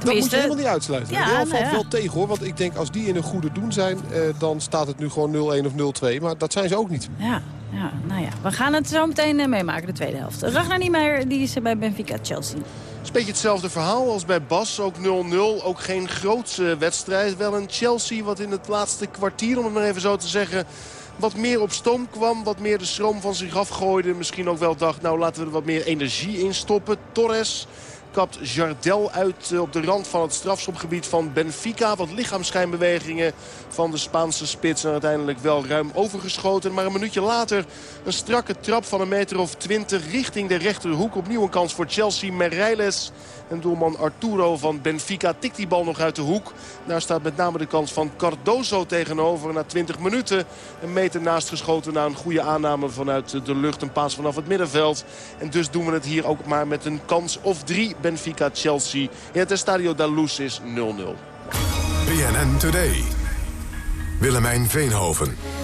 Dat moet je helemaal niet uitsluiten. Ja, Real nou valt ja. wel tegen hoor. Want ik denk als die in een goede doen zijn... Eh, dan staat het nu gewoon 0-1 of 0-2. Maar dat zijn ze ook niet. Ja, ja, nou ja. We gaan het zo meteen eh, meemaken, de tweede helft. Ragnar Niemeyer, die is er bij Benfica-Chelsea. Het is een beetje hetzelfde verhaal als bij Bas. Ook 0-0. Ook geen grootse wedstrijd. Wel een Chelsea wat in het laatste kwartier, om het maar even zo te zeggen... wat meer op stoom kwam. Wat meer de stroom van zich afgooide. Misschien ook wel dacht, nou laten we er wat meer energie in stoppen. Torres kapt Jardel uit eh, op de rand van het strafschopgebied van Benfica. Wat lichaamschijnbewegingen van de Spaanse spits. En uiteindelijk wel ruim overgeschoten. Maar een minuutje later een strakke trap van een meter of twintig richting de rechterhoek. Opnieuw een kans voor Chelsea. Mereiles en doelman Arturo van Benfica tikt die bal nog uit de hoek. Daar staat met name de kans van Cardoso tegenover. Na 20 minuten een meter naast geschoten na een goede aanname vanuit de lucht. Een paas vanaf het middenveld. En dus doen we het hier ook maar met een kans of drie Benfica-Chelsea. In het Estadio da Luz is 0-0. BNN Today. Willemijn Veenhoven.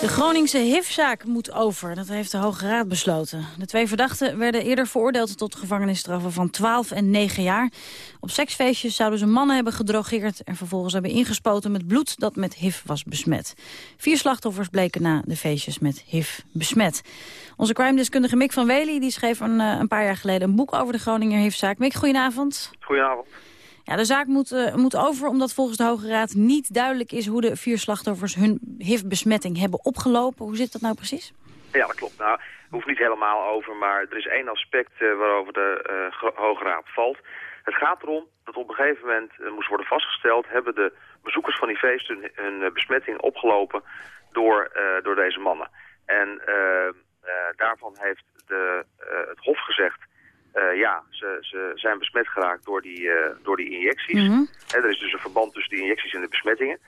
De Groningse HIV-zaak moet over. Dat heeft de Hoge Raad besloten. De twee verdachten werden eerder veroordeeld tot gevangenisstraffen van 12 en 9 jaar. Op seksfeestjes zouden ze mannen hebben gedrogeerd... en vervolgens hebben ingespoten met bloed dat met HIV was besmet. Vier slachtoffers bleken na de feestjes met HIV besmet. Onze crime-deskundige Mick van Wely die schreef een, eh, een paar jaar geleden... een boek over de Groninger HIV-zaak. Mick, goedenavond. Goedenavond. Ja, de zaak moet, uh, moet over omdat volgens de Hoge Raad niet duidelijk is... hoe de vier slachtoffers hun HIV-besmetting hebben opgelopen. Hoe zit dat nou precies? Ja, dat klopt. Nou, hoeft niet helemaal over, maar er is één aspect uh, waarover de uh, Hoge Raad valt. Het gaat erom dat op een gegeven moment moest worden vastgesteld... hebben de bezoekers van die feesten hun, hun besmetting opgelopen door, door deze mannen. En daarvan heeft de, het Hof gezegd... Uh, ja, ze, ze zijn besmet geraakt door die, uh, door die injecties. Mm -hmm. He, er is dus een verband tussen die injecties en de besmettingen.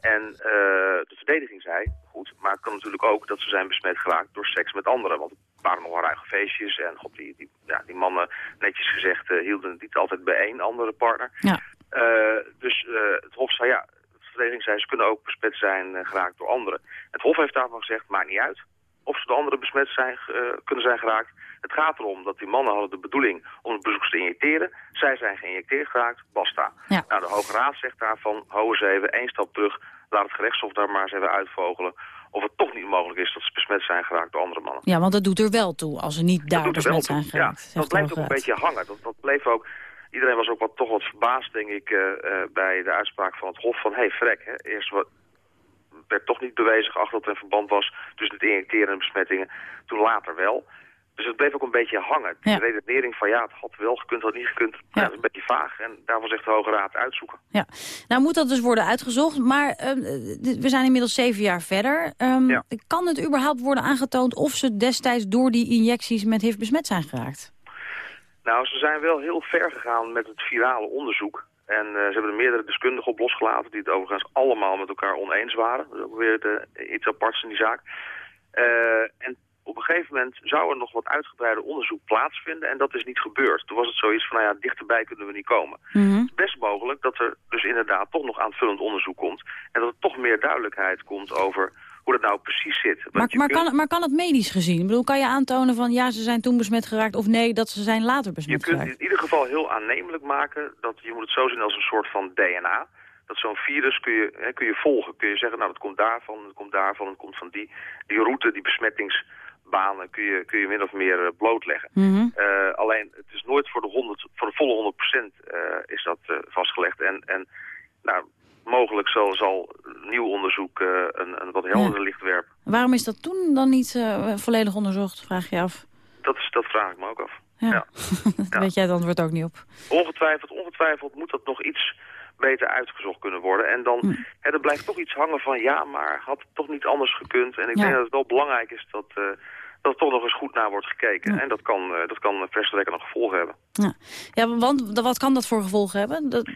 En uh, de verdediging zei, goed, maar het kan natuurlijk ook dat ze zijn besmet geraakt door seks met anderen. Want het waren nogal ruige feestjes en god, die, die, ja, die mannen, netjes gezegd, hielden het niet altijd bij één andere partner. Ja. dus het Hof zei, ja, de verdediging zei, ze kunnen ook besmet zijn geraakt door anderen. Het Hof heeft daarvan gezegd, maakt niet uit of ze door anderen besmet zijn, kunnen zijn geraakt. Het gaat erom dat die mannen hadden de bedoeling om de bezoekers te injecteren. Zij zijn geïnjecteerd geraakt, basta. Ja. Nou, de Hoge Raad zegt daarvan, hou eens even één stap terug. Laat het gerechtshof daar maar eens even uitvogelen. Of het toch niet mogelijk is dat ze besmet zijn geraakt door andere mannen. Ja, want dat doet er wel toe als ze niet daar besmet zijn geraakt. Ja, dat blijft ook een beetje hangen. Dat, dat bleef ook... Iedereen was ook wat, toch wat verbaasd, denk ik, uh, uh, bij de uitspraak van het Hof van... hé, hey, frek, hè, eerst wat, werd toch niet bewezen geacht dat er een verband was tussen het injecteren en besmettingen. Toen later wel. Dus het bleef ook een beetje hangen. De redenering van ja, het had wel gekund, had niet gekund. Ja. dat is een beetje vaag. En daarvan zegt de Hoge Raad uitzoeken. Ja, nou moet dat dus worden uitgezocht. Maar uh, we zijn inmiddels zeven jaar verder. Um, ja. Kan het überhaupt worden aangetoond of ze destijds door die injecties met HIV besmet zijn geraakt? Nou, ze zijn wel heel ver gegaan met het virale onderzoek. En uh, ze hebben er meerdere deskundigen op losgelaten... die het overigens allemaal met elkaar oneens waren. Dat is ook weer de, iets aparts in die zaak. Uh, en op een gegeven moment zou er nog wat uitgebreider onderzoek plaatsvinden en dat is niet gebeurd. Toen was het zoiets van, nou ja, dichterbij kunnen we niet komen. Mhm. Het is best mogelijk dat er dus inderdaad toch nog aanvullend onderzoek komt en dat er toch meer duidelijkheid komt over hoe dat nou precies zit. Maar, maar, kan, maar kan het medisch gezien? Ik bedoel, kan je aantonen van ja, ze zijn toen besmet geraakt of nee, dat ze zijn later besmet geraakt? Je kunt in ieder geval heel aannemelijk maken dat je moet het zo zien als een soort van DNA dat zo'n virus kun je, hè, kun je volgen. Kun je zeggen, nou, het komt daarvan, het komt daarvan, het komt van die, die route, die besmettingsbanen kun je, kun je min of meer uh, blootleggen. Mhm. uh, alleen, het is nooit voor de, 100, voor de volle 100 procent uh, is dat vastgelegd. En, en nou, mogelijk zal, zal nieuw onderzoek een, een wat helderder licht werpen. Waarom is dat toen dan niet volledig onderzocht, vraag je af? Dat, is, dat vraag ik me ook af. Ja. ja. Weet jij het antwoord ook niet op. Ongetwijfeld, ongetwijfeld moet dat nog iets beter uitgezocht kunnen worden. En dan, Hm. hè, er blijft toch iets hangen van, ja, maar had het toch niet anders gekund. En ik Ja. denk dat het wel belangrijk is dat, uh, dat er toch nog eens goed naar wordt gekeken. Ja. En dat kan, dat kan verstrekkende gevolgen hebben. Ja, ja want wat kan dat voor gevolgen hebben? Dat...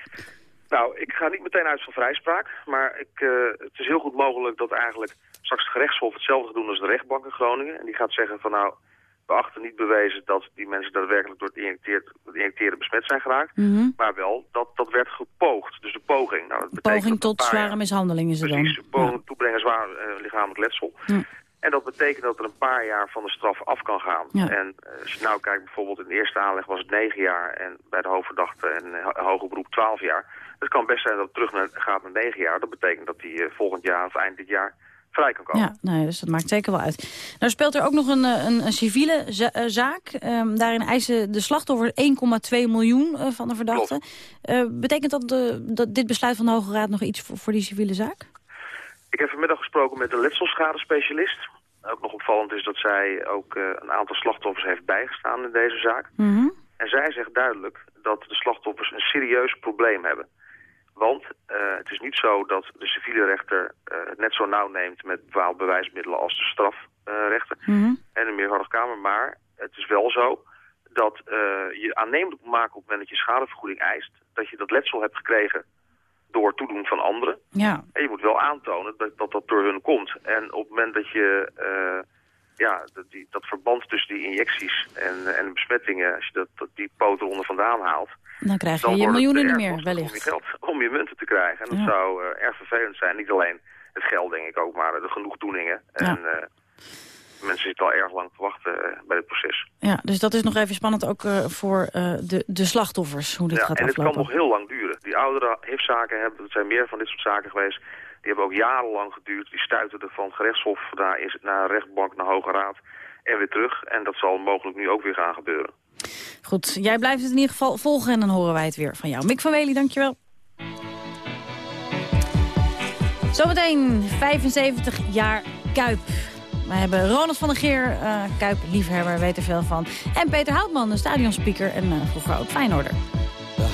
Nou, ik ga niet meteen uit van vrijspraak, maar ik, uh, het is heel goed mogelijk dat eigenlijk straks het gerechtshof hetzelfde gaat doen als de rechtbank in Groningen. En die gaat zeggen van nou, we achten niet bewezen dat die mensen daadwerkelijk door het, injecteren besmet zijn geraakt. Mm -hmm. Maar wel, dat, dat werd gepoogd. Dus de poging. Nou, dat poging tot zware mishandeling is het precies, dan? poging ja. toebrengen zwaar uh, lichamelijk letsel. Ja. En dat betekent dat er een paar jaar van de straf af kan gaan. Ja. En uh, als je nou kijkt, bijvoorbeeld in de eerste aanleg was het negen jaar... en bij de hoofdverdachte en uh, hoger beroep twaalf jaar. Het kan best zijn dat het terug naar, gaat naar negen jaar. Dat betekent dat hij uh, volgend jaar of eind dit jaar vrij kan komen. Ja, nee, dus dat maakt zeker wel uit. Nou speelt er ook nog een, een, een civiele za zaak. Um, daarin eisen de slachtoffers 1,2 miljoen uh, van de verdachte. Uh, betekent dat, de, dat dit besluit van de Hoge Raad nog iets voor, voor die civiele zaak? Ik heb vanmiddag gesproken met een letselschadespecialist. Ook nog opvallend is dat zij ook uh, een aantal slachtoffers heeft bijgestaan in deze zaak. Mm -hmm. En zij zegt duidelijk dat de slachtoffers een serieus probleem hebben. Want uh, het is niet zo dat de civiele rechter het net zo nauw neemt met bepaalde bewijsmiddelen als de strafrechter mm -hmm. en de meervoudigkamer. Maar het is wel zo dat je aannemelijk moet maken op het moment dat je schadevergoeding eist, dat je dat letsel hebt gekregen door toedoen van anderen. Ja. En je moet wel aantonen dat dat, dat door hun komt. En op het moment dat je uh, ja, dat, die, dat verband tussen die injecties en, en de besmettingen, als je dat, dat die poot eronder vandaan haalt, dan krijg je je miljoenen niet meer, Om wellicht. je, geld, om je munten te krijgen. En dat ja. zou uh, erg vervelend zijn. Niet alleen het geld, denk ik ook, maar de genoegdoeningen. Ja. En uh, mensen zitten al erg lang te wachten bij het proces. Ja, dus dat is nog even spannend ook voor de, de slachtoffers, hoe dit ja, gaat en aflopen. het kan nog heel lang oudere HIV-zaken hebben, het zijn meer van dit soort zaken geweest... die hebben ook jarenlang geduurd. Die stuiten er van gerechtshof naar, naar rechtbank, naar Hoge Raad en weer terug. En dat zal mogelijk nu ook weer gaan gebeuren. Goed, jij blijft het in ieder geval volgen en dan horen wij het weer van jou. Mick van Wely, dankjewel. Zometeen 75 jaar Kuip. We hebben Ronald van der Geer, uh, Kuip, liefhebber, weet er veel van. En Peter Houtman, de stadionspeaker en uh, vroeger ook Feyenoorder.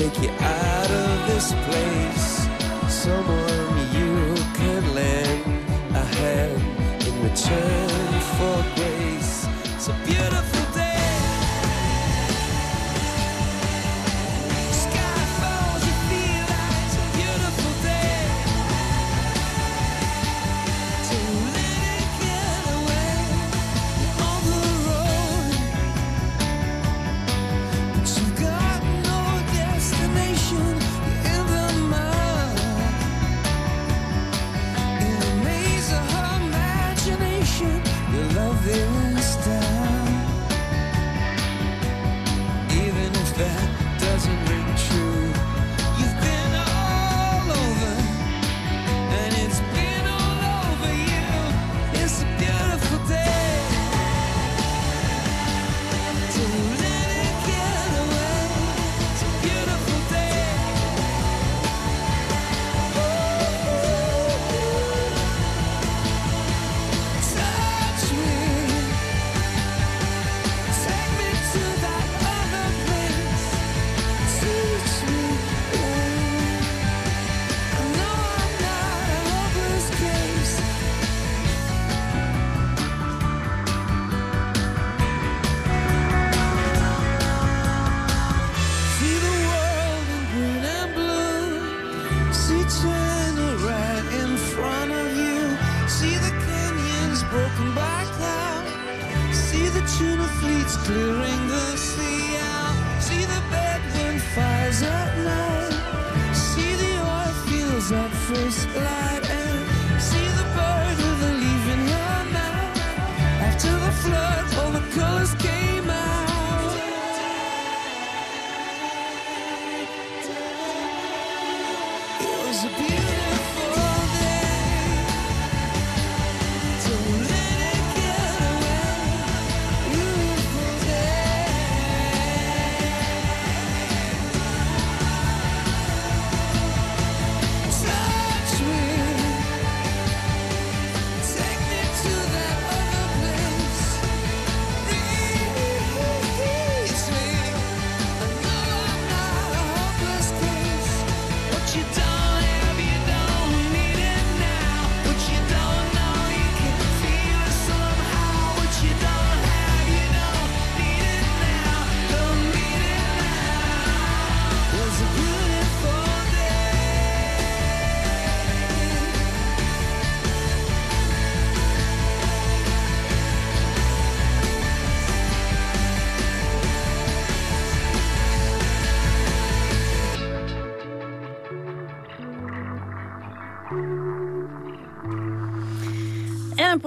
take you out of this place Someone you can lend a hand in return for grace. It's a beautiful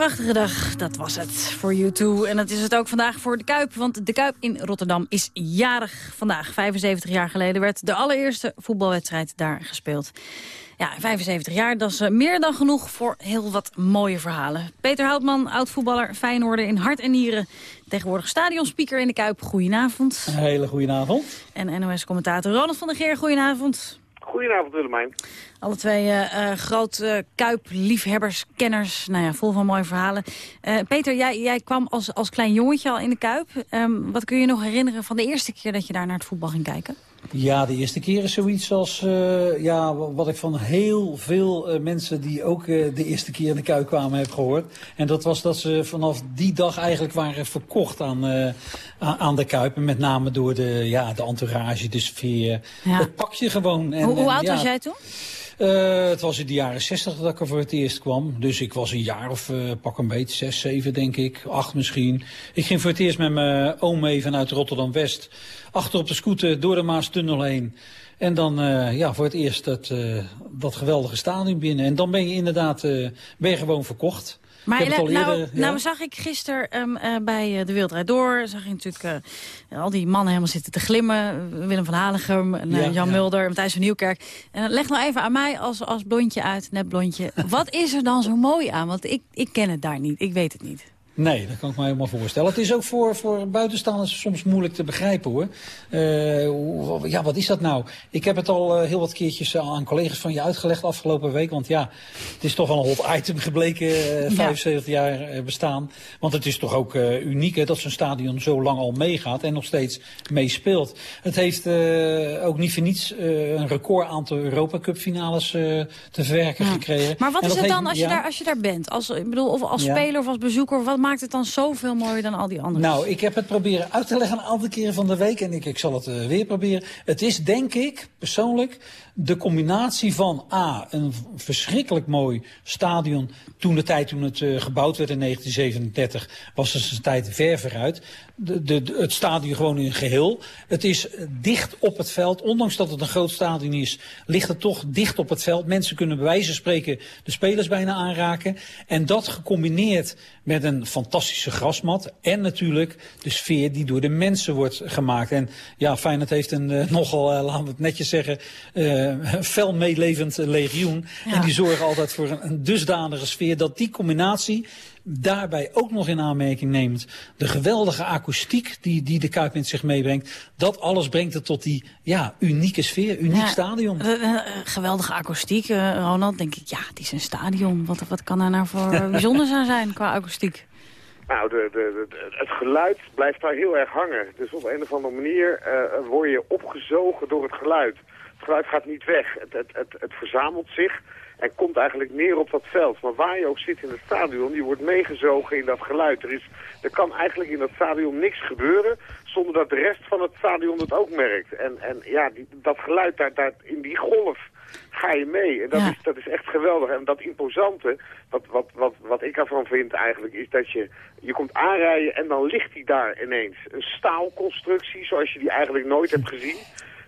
prachtige dag, dat was het voor you too. En dat is het ook vandaag voor de Kuip. Want de Kuip in Rotterdam is jarig vandaag. 75 jaar geleden werd de allereerste voetbalwedstrijd daar gespeeld. Ja, 75 jaar, dat is eh, meer dan genoeg voor heel wat mooie verhalen. Peter Houtman, oud-voetballer, Feyenoorder in hart en nieren. Tegenwoordig stadionspeaker in de Kuip. Goedenavond. Een hele goede avond. En NOS-commentator Ronald van der Geer, goedenavond. Goedenavond Willemijn. Alle twee eh eh, grote Kuip-liefhebbers, kenners, nou ja, vol van mooie verhalen. Eh, Peter, jij, jij kwam als, als klein jongetje al in de Kuip. Ehm, wat kun je nog herinneren van de eerste keer dat je daar naar het voetbal ging kijken? Ja, de eerste keer is zoiets als eh, ja, wat ik van heel veel eh, mensen die ook eh, de eerste keer in de Kuip kwamen heb gehoord. En dat was dat ze vanaf die dag eigenlijk waren verkocht aan, aan, de Kuip. En met name door de, ja, de entourage, de sfeer. Ja. Het pakje gewoon. En, hoe hoe en, oud ja, was jij toen? Het was in de jaren 60 dat ik er voor het eerst kwam. Dus ik was een jaar of pak een beetje, zes, zeven denk ik, acht misschien. Ik ging voor het eerst met mijn oom mee vanuit Rotterdam-West. Achter op de scooter door de Maastunnel heen. En dan eh, ja, voor het eerst dat, eh, dat geweldige stadion binnen. En dan ben je inderdaad eh, ben je gewoon verkocht. Maar ik nou, ja. nou zag ik gisteren ehm, eh, bij De Wildrijd Door... zag je natuurlijk al die mannen helemaal zitten te glimmen. Willem van Haligem, en, Ja, Jan ja. Mulder, Matthijs van Nieuwkerk. En leg nou even aan mij als, als blondje uit, net blondje. Wat is er dan zo mooi aan? Want ik, ik ken het daar niet, ik weet het niet. Nee, dat kan ik me helemaal voorstellen. Het is ook voor, voor buitenstaanders soms moeilijk te begrijpen hoor. Eh, ja, wat is dat nou? Ik heb het al eh, heel wat keertjes eh, aan collega's van je uitgelegd afgelopen week. Want ja, het is toch wel een hot item gebleken, eh, 75 jaar bestaan. Want het is toch ook uniek hè, dat zo'n stadion zo lang al meegaat en nog steeds meespeelt. Het heeft ook niet voor niets een record aantal Europa Cup finales te verwerken gekregen. Maar wat is het heeft- dan als je, ja. daar, als je daar bent? Als, ik bedoel, of als speler of als bezoeker, wat maakt het dan zoveel mooier dan al die anderen? Nou, ik heb het proberen uit te leggen een aantal keren van de week. En ik, ik zal het eh, weer proberen. Het is denk ik, persoonlijk, de combinatie van A, een verschrikkelijk mooi stadion. Toen de tijd toen het eh, gebouwd werd in 1937, was het zijn tijd ver vooruit. De, de, het stadion gewoon in geheel. Het is dicht op het veld. Ondanks dat het een groot stadion is, ligt het toch dicht op het veld. Mensen kunnen bij wijze van spreken de spelers bijna aanraken. En dat gecombineerd met een fantastische grasmat. En natuurlijk de sfeer die door de mensen wordt gemaakt. En ja, Feyenoord heeft een eh, nogal, eh, laten we het netjes zeggen, fel meelevend eh, legioen. Ja. En die zorgen altijd voor een, een dusdanige sfeer dat die combinatie daarbij ook nog in aanmerking neemt de geweldige akoestiek die, die de Kuip met zich meebrengt. Dat alles brengt het tot die ja, unieke sfeer, uniek Ja, stadion. eh, eh, geweldige akoestiek, eh, Ronald. Denk ik, ja, het is een stadion. Wat, wat kan daar nou voor eh, bijzonders aan zijn qua akoestiek? Nou, de, de, de- het geluid blijft daar heel erg hangen. Dus op een of andere manier eh, word je opgezogen door het geluid. Geluid gaat niet weg. Het, het, het, het verzamelt zich en komt eigenlijk neer op dat veld. Maar waar je ook zit in het stadion, je wordt meegezogen in dat geluid. Er, is, er kan eigenlijk in dat stadion niks gebeuren zonder dat de rest van het stadion het ook merkt. En, en ja, die, dat geluid daar, daar in die golf ga je mee. En dat, Ja. is, dat is echt geweldig. En dat imposante, wat, wat, wat, wat ik ervan vind eigenlijk, is dat je, je komt aanrijden en dan ligt hij daar ineens. Een staalconstructie, zoals je die eigenlijk nooit hebt gezien.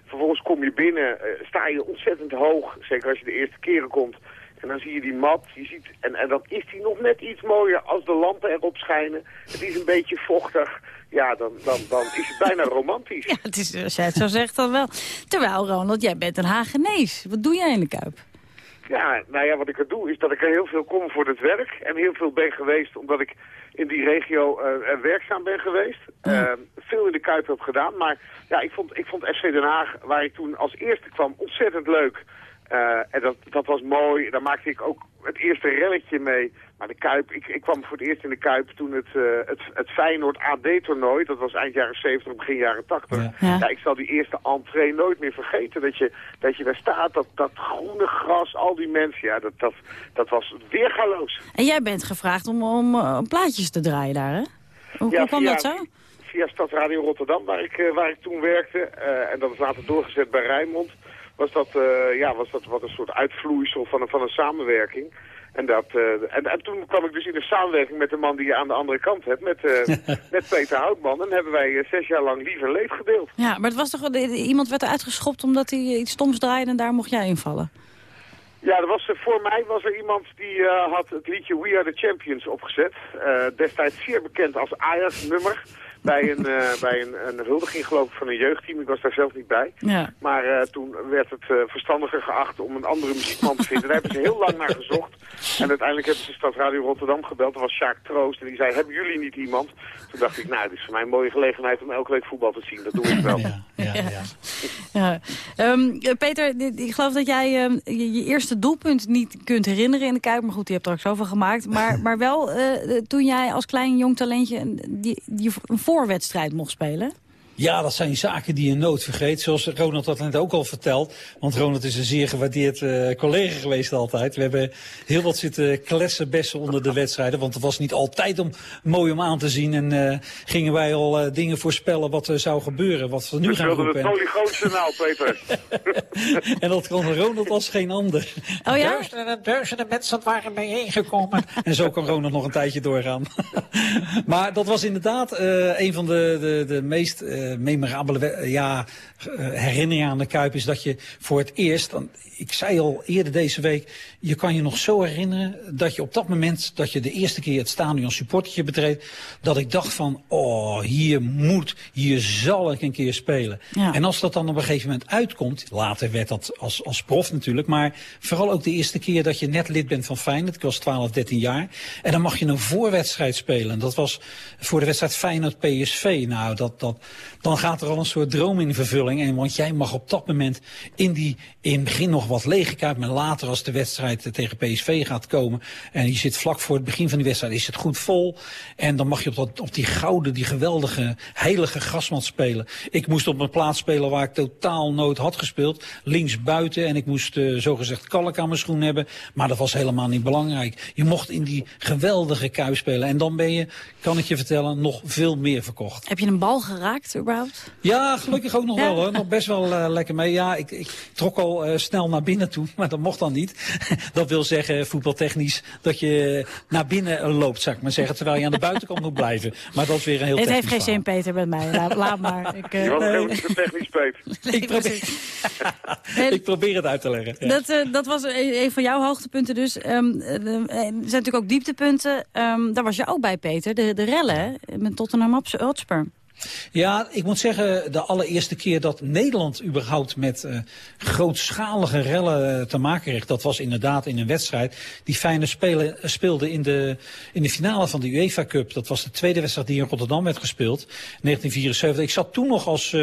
Vervolgens kom je binnen, eh, sta je ontzettend hoog, zeker als je de eerste keren komt. En dan zie je die mat, je ziet, en, en dan is die nog net iets mooier als de lampen erop schijnen. Het is een beetje vochtig. Ja, dan, dan, dan is het bijna romantisch. Ja, het is, als jij het zo zegt dan wel. Terwijl, Ronald, jij bent een Hagenees. Wat doe jij in de Kuip? Ja, nou ja, wat ik er doe is dat ik er heel veel kom voor het werk. En heel veel ben geweest omdat ik in die regio eh, werkzaam ben geweest. Eh, veel in de Kuip heb gedaan. Maar ja, ik vond, ik vond FC Den Haag, waar ik toen als eerste kwam, ontzettend leuk. Eh, en dat, dat was mooi. Daar maakte ik ook het eerste relletje mee. Maar de Kuip, ik, ik kwam voor het eerst in de Kuip toen het, eh, het, het Feyenoord AD-toernooi, dat was eind jaren 70, begin jaren 80. Ja. ik zal die eerste entree nooit meer vergeten. Dat je, dat je daar staat, dat, dat groene gras, al die mensen. Ja, dat, dat, dat was weergaloos. En jij bent gevraagd om, om eh, plaatjes te draaien daar, hè? Hoe, Ja, hoe kwam via- dat zo? Via Stadsradio Rotterdam, waar ik, eh, waar ik toen werkte. eh, en dat is later doorgezet bij Rijnmond. Was dat, eh, ja, was dat wat een soort uitvloeisel van een, van een samenwerking. En, dat, eh, en, en toen kwam ik dus in de samenwerking met de man die je aan de andere kant hebt, met, eh, met Peter Houtman. En hebben wij zes jaar lang lief en leed gedeeld. Ja, maar het was toch, iemand werd eruit geschopt omdat hij iets stoms draaide en daar mocht jij invallen. Ja, er was, voor mij was er iemand die eh, had het liedje We Are The Champions opgezet. Eh, destijds zeer bekend als Ajax-nummer. Bij, een, eh, bij een, een huldiging geloof ik van een jeugdteam. Ik was daar zelf niet bij. Ja. Maar eh, toen werd het eh, verstandiger geacht om een andere muziekman te vinden. Daar hebben ze heel lang naar gezocht. En uiteindelijk hebben ze Stadsradio Rotterdam gebeld. Dat was Sjaak Troost. En die zei, hebben jullie niet iemand? Toen dacht ik, nou, het is voor mij een mooie gelegenheid om elke week voetbal te zien. Dat doe ik wel. Ja. Ehm, eh, Peter, dit- ik geloof dat jij ehm, je, je eerste doelpunt niet kunt herinneren in de Kuip. Maar goed, je hebt er ook zoveel gemaakt. Maar, maar wel eh, toen jij als klein jong talentje die, die een voorwedstrijd mocht spelen. Ja, dat zijn zaken die je nooit vergeet. Zoals Ronald dat net ook al vertelt. Want Ronald is een zeer gewaardeerd eh, collega geweest altijd. We hebben heel wat zitten klessen bessen onder de wedstrijden. Want het was niet altijd om, mooi om aan te zien. En eh, gingen wij al eh, dingen voorspellen wat er zou gebeuren. Wat we nu We gaan roepen. het En, polygoonjournaal, Peter. en dat kon Ronald als geen ander. Oh ja? Duizenden en duizenden mensen waren bijeengekomen. en zo kan Ronald nog een tijdje doorgaan. maar dat was inderdaad eh, een van de, de, de meest eh, memorabele we- ja, eh, herinneringen aan de Kuip. Is dat je voor het eerst, dan, ik zei al eerder deze week... je kan je nog zo herinneren dat je op dat moment... dat je de eerste keer het stadion supportertje betreedt... dat ik dacht van, oh, hier moet, hier zal ik een keer spelen. Ja. En als dat dan op een gegeven moment uitkomt... later werd dat als, als prof natuurlijk... maar vooral ook de eerste keer dat je net lid bent van Feyenoord. Ik was 12, 13 jaar. En dan mag je een voorwedstrijd spelen. En dat was voor de wedstrijd Feyenoord-PSV. Nou, dat, dat, dan gaat er al een soort droom in vervulling. En want jij mag op dat moment in die in begin nog wat lege kuip... maar later als de wedstrijd tegen PSV gaat komen... en je zit vlak voor het begin van die wedstrijd, is het goed vol. En dan mag je op, dat, op die gouden, die geweldige, heilige grasmat spelen. Ik moest op een plaats spelen waar ik totaal nooit had gespeeld. Links buiten en ik moest uh, zogezegd kalk aan mijn schoen hebben. Maar dat was helemaal niet belangrijk. Je mocht in die geweldige kuip spelen. En dan ben je, kan ik je vertellen, nog veel meer verkocht. Heb je een bal geraakt überhaupt? Ja, gelukkig ook nog wel hoor. Nog best wel uh, lekker mee. Ja, ik, ik trok al uh, snel naar binnen toe, maar dat mocht dan niet. dat wil zeggen, voetbaltechnisch, dat je naar binnen loopt, zou ik maar zeggen. Terwijl je aan de buitenkant moet blijven. Maar dat is weer een heel Het heeft geen zin, Peter, met mij. Laat, laat maar. Ik, uh, je was heel technisch, Peter. ik, probeer, ik probeer het uit te leggen. Ja. Dat, uh, dat was een van jouw hoogtepunten dus. Um, er zijn natuurlijk ook dieptepunten. Um, daar was je ook bij, Peter. De, de rellen met Tottenham Hotspur. Ja, ik moet zeggen, de allereerste keer dat Nederland überhaupt met uh, grootschalige rellen te maken kreeg, dat was inderdaad in een wedstrijd die Feyenoord spelen, speelde in de, in de finale van de UEFA Cup. Dat was de tweede wedstrijd die in Rotterdam werd gespeeld, 1974. Ik zat toen nog als,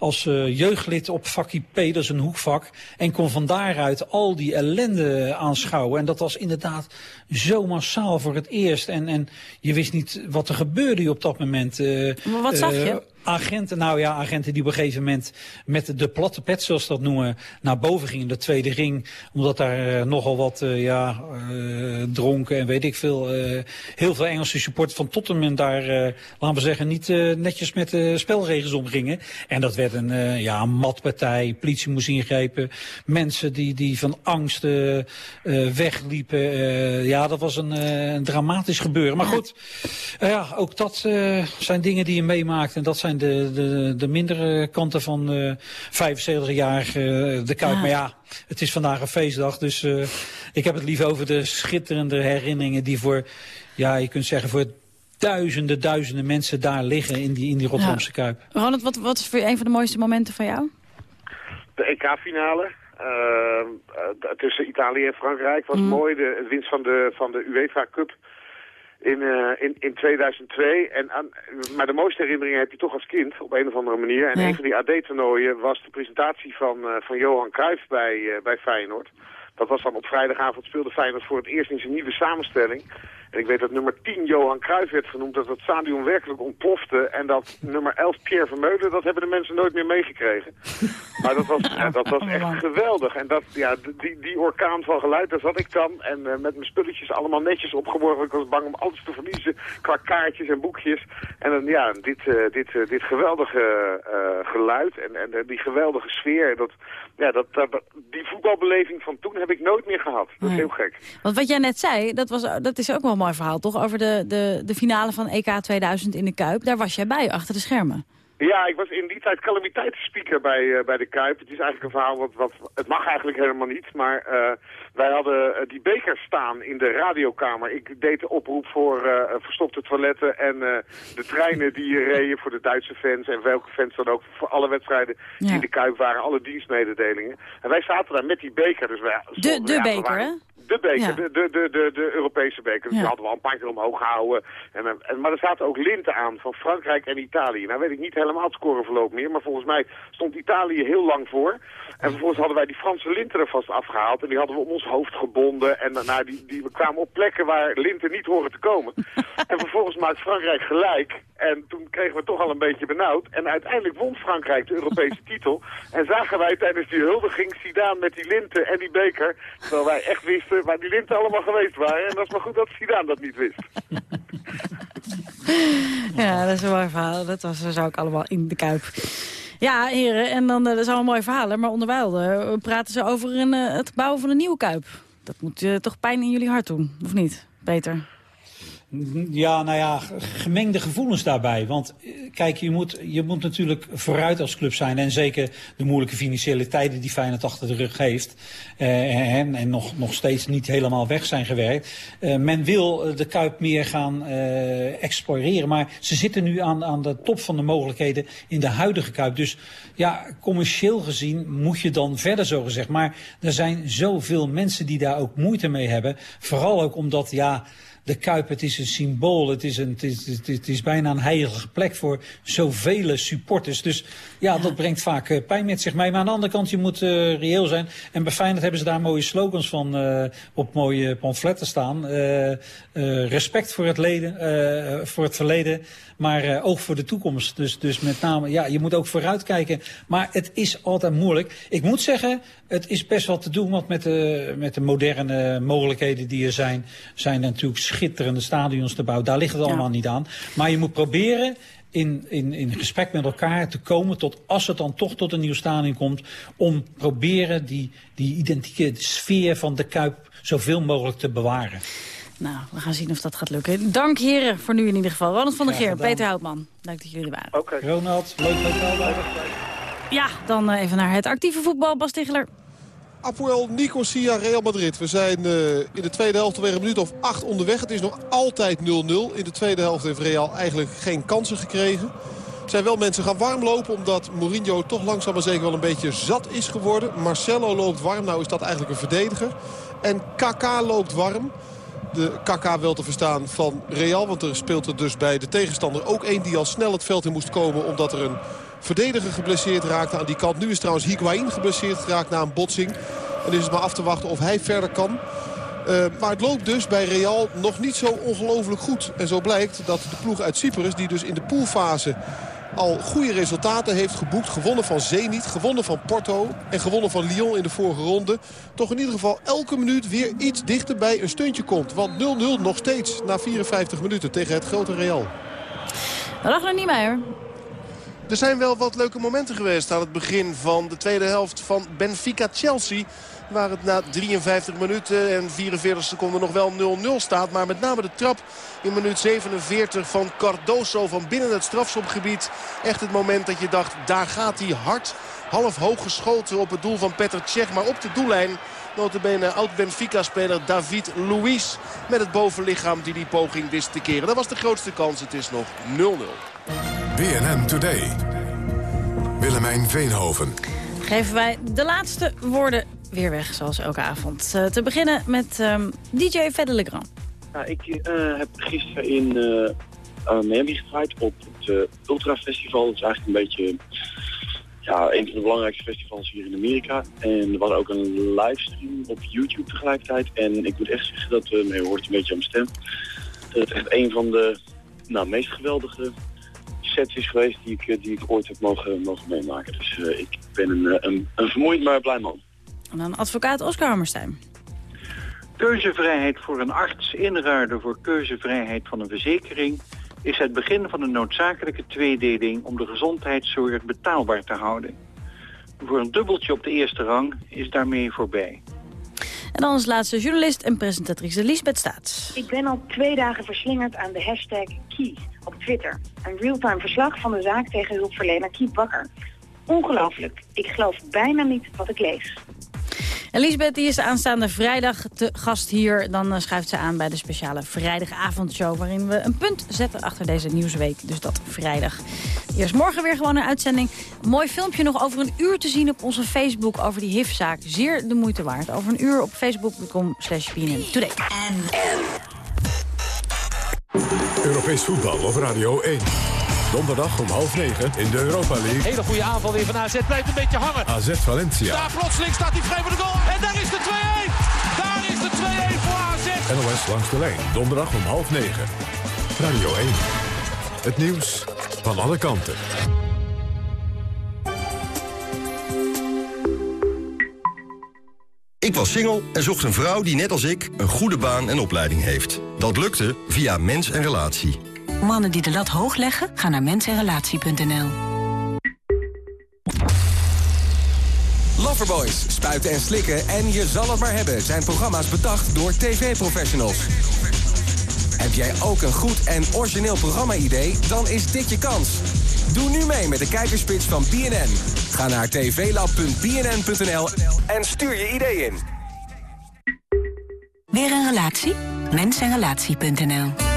als uh, jeugdlid op vakkie P, dat is een hoekvak, en kon van daaruit al die ellende aanschouwen. En dat was inderdaad zo massaal voor het eerst. En, en je wist niet wat er gebeurde op dat moment. wat zag je? Agenten, nou ja, agenten die op een gegeven moment met de platte pet, zoals ze dat noemen, naar boven gingen, de tweede ring. Omdat daar eh, nogal wat, eh, ja, eh, dronken en weet ik veel, heel veel Engelse supporters van Tottenham daar, laten we zeggen, niet netjes met de spelregels omgingen. En dat werd een, ja, matpartij, politie moest ingrijpen, mensen die, die van angst wegliepen. ja, dat was een, een dramatisch gebeuren. Maar goed, ja, ook dat zijn dingen die je meemaakt. En dat zijn de, de, de mindere kanten van eh 75 jaar eh, de Kuip. Ja. Maar ja, het is vandaag een feestdag. Dus eh, ik heb het liever over de schitterende herinneringen die voor, ja, je kunt zeggen voor duizenden, duizenden mensen daar liggen in die, in die Rotterdamse Kuip. Ronald, wat, wat is voor je een van de mooiste momenten van jou? De EK-finale eh, eh, tussen Italië en Frankrijk was mooi. De het winst van de, van de UEFA Cup in, eh, in, in 2002. En aan, maar de mooiste herinneringen heb je toch als kind, op een of andere manier. En Ja. een van die AD-toernooien was de presentatie van, eh, van Johan Cruijff bij, eh, bij Feyenoord. Dat was dan op vrijdagavond speelde Feyenoord voor het eerst in zijn nieuwe samenstelling. En ik weet dat nummer 10 Johan Cruijff werd genoemd, dat het stadion werkelijk ontplofte. En dat nummer 11 Pierre Vermeulen, dat hebben de mensen nooit meer meegekregen. Maar dat was, ja, dat was echt geweldig. En dat, ja, die, die orkaan van geluid, daar zat ik dan. En eh, met mijn spulletjes allemaal netjes opgeborgen. Ik was bang om alles te verliezen qua kaartjes en boekjes. En dan, ja, dit, eh, dit, eh, dit geweldige geluid en, en die geweldige sfeer. Dat, ja, dat, dat- die voetbalbeleving van toen heb ik nooit meer gehad. Dat is heel gek. Want wat jij net zei, dat, was, dat is ook wel mooi verhaal, toch? Over de, de, de finale van EK 2000 in de Kuip. Daar was jij bij, achter de schermen. Ja, ik was in die tijd calamiteitsspeaker bij, eh, bij de Kuip. Het is eigenlijk een verhaal wat, wat... Het mag eigenlijk helemaal niet, maar eh, wij hadden eh, die beker staan in de radiokamer. Ik deed de oproep voor eh, verstopte toiletten en eh, de treinen die hier reden voor de Duitse fans en welke fans dan ook. Voor alle wedstrijden die Ja. in de Kuip waren, alle dienstmededelingen. En wij zaten daar met die beker. Dus wij, De, de ja, beker, hè? De beker, Ja. de, de, de, de, Europese beker. Dus die hadden we al een paar keer omhoog gehouden. En, eh, en, maar er zaten ook linten aan van Frankrijk en Italië. Nou weet ik niet helemaal het scoreverloop meer. Maar volgens mij stond Italië heel lang voor. En vervolgens hadden wij die Franse linten er vast afgehaald. En die hadden we om ons hoofd gebonden. En daarna die, die, we kwamen op plekken waar linten niet horen te komen. en vervolgens maakt Frankrijk gelijk. En toen kregen we toch al een beetje benauwd. En uiteindelijk won Frankrijk de Europese titel. En zagen wij tijdens die huldiging Zidane met die linten en die beker. Terwijl wij echt wisten waar die linten allemaal geweest waren. En dat is maar goed dat Zidane dat niet wist. Ja, dat is een mooi verhaal. Dat was dus ook allemaal in de Kuip. Ja, heren, en dan, eh, dat is allemaal mooie verhalen. Maar onderwijl eh, praten ze over eh, het bouwen van een nieuwe Kuip. Dat moet toch pijn in jullie hart doen, of niet, Peter? Ja, nou ja, gemengde gevoelens daarbij. Want eh, kijk, je moet, je moet natuurlijk vooruit als club zijn. En zeker de moeilijke financiële tijden die Feyenoord achter de rug heeft. eh, en en nog, nog steeds niet helemaal weg zijn gewerkt. Eh, men wil eh, de Kuip meer gaan eh, exploreren. Maar ze zitten nu aan, aan de top van de mogelijkheden in de huidige Kuip. Dus ja, commercieel gezien moet je dan verder zo gezegd. Maar er zijn zoveel mensen die daar ook moeite mee hebben. Vooral ook omdat, ja... De Kuip, het is een symbool. Het is, een, het is, het is, bijna een heilige plek voor zoveel supporters. Dus ja, dat brengt vaak eh, pijn met zich mee. Maar aan de andere kant, je moet eh, reëel zijn. En bij Feyenoord hebben ze daar mooie slogans van eh, op mooie pamfletten staan. Respect voor het, leden, voor het verleden, maar oog voor de toekomst. Dus, dus met name, ja, je moet ook vooruit kijken. Maar het is altijd moeilijk. Ik moet zeggen, het is best wel te doen. Want met de, met de moderne mogelijkheden die er zijn, zijn er natuurlijk schitterende stadions te bouwen. Daar ligt het allemaal niet aan. Maar je moet proberen in, in, in gesprek met elkaar te komen tot, als het dan toch tot een nieuw stadion komt, om proberen die, die identieke sfeer van de Kuip zoveel mogelijk te bewaren. Nou, we gaan zien of dat gaat lukken. Dank heren voor nu in ieder geval. Ronald van der Geer. Peter Houtman. Dank dat jullie er waren. Oké. Ronald, leuk hotel daar. Ja, dan eh, even naar het actieve voetbal. Bas Ticheler. Apoel Nicosia Real Madrid. We zijn eh, in de tweede helft alweer een minuut of acht onderweg. Het is nog altijd 0-0. In de tweede helft heeft Real eigenlijk geen kansen gekregen. Er zijn wel mensen gaan warmlopen omdat Mourinho toch langzaam maar zeker wel een beetje zat is geworden. Marcelo loopt warm, nou is dat eigenlijk een verdediger. En Kaka loopt warm. De Kaka wel te verstaan van Real, want er speelt er dus bij de tegenstander ook één die al snel het veld in moest komen omdat er een verdediger geblesseerd raakte aan die kant. Nu is trouwens Higuain geblesseerd geraakt na een botsing. En is het maar af te wachten of hij verder kan. Uh, maar het loopt dus bij Real nog niet zo ongelooflijk goed. En zo blijkt dat de ploeg uit Cyprus, die dus in de poolfase al goede resultaten heeft geboekt. Gewonnen van Zenit, gewonnen van Porto en gewonnen van Lyon in de vorige ronde. Toch in ieder geval elke minuut weer iets dichter bij een stuntje komt. Want 0-0 nog steeds na 54 minuten tegen het grote Real. Ragnar Niemeyer. Er zijn wel wat leuke momenten geweest aan het begin van de tweede helft van Benfica-Chelsea. Waar het na 53 minuten en 44 seconden nog wel 0-0 staat. Maar met name de trap in minuut 47 van Cardoso van binnen het strafschopgebied. Echt het moment dat je dacht, daar gaat hij hard. Half hoog geschoten op het doel van Petr Cech. Maar op de doellijn notabene oud-Benfica-speler David Luiz. Met het bovenlichaam die die poging wist te keren. Dat was de grootste kans. Het is nog 0-0. BNN Today. Willemijn Veenhoven. Geven wij de laatste woorden weer weg, zoals elke avond. Uh, te beginnen met um, DJ Fedde Legrand. Nou, ik uh, heb gisteren in uh, Miami gedraaid op het Ultra Festival. Dat is eigenlijk een beetje ja, een van de belangrijkste festivals hier in Amerika. En er was ook een livestream op YouTube tegelijkertijd. En ik moet echt zeggen dat, uh, je hoort een beetje aan mijn stem, dat het echt een van de nou, meest geweldige sets is geweest die ik, die ik ooit heb mogen, mogen meemaken. Dus uh, ik ben een, een, een vermoeid maar blij man. En dan advocaat Oscar Hammerstein. Keuzevrijheid voor een arts inruilen voor keuzevrijheid van een verzekering is het begin van een noodzakelijke tweedeling om de gezondheidszorg betaalbaar te houden. Voor een dubbeltje op de eerste rang is daarmee voorbij. En dan als laatste journalist en presentatrice Lisbeth Staats. Ik ben al twee dagen verslingerd aan de hashtag Kies op Twitter. Een realtime verslag van de zaak tegen hulpverlener Kiet Bakker. Ongelooflijk. Ik geloof bijna niet wat ik lees. Elisabeth die is aanstaande vrijdag te gast hier. Dan uh, schuift ze aan bij de speciale vrijdagavondshow... waarin we een punt zetten achter deze nieuwsweek. Dus dat vrijdag. Eerst morgen weer gewoon een uitzending. Mooi filmpje nog over een uur te zien op onze Facebook... over die HIV-zaak. Zeer de moeite waard. Over een uur op facebook.com slash Today. Europees voetbal op Radio 1. Donderdag om half negen in de Europa League. Hele goede aanval weer van AZ. Blijft een beetje hangen. AZ Valencia. Daar plotseling staat hij vrij voor de goal. En daar is de 2-1. Daar is de 2-1 voor AZ. NOS langs de lijn. Donderdag om half negen. Radio 1. Het nieuws van alle kanten. Ik was single en zocht een vrouw die net als ik een goede baan en opleiding heeft. Dat lukte via Mens en Relatie. Mannen die de lat hoog leggen, gaan naar mensenrelatie.nl. Loverboys, spuiten en slikken en je zal het maar hebben... zijn programma's bedacht door tv-professionals. Heb jij ook een goed en origineel programma-idee? Dan is dit je kans. Doe nu mee met de kijkerspits van BNN. Ga naar tvlab.bnn.nl en stuur je idee in. Weer een relatie? Mensenrelatie.nl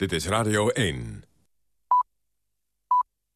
Dit is Radio 1.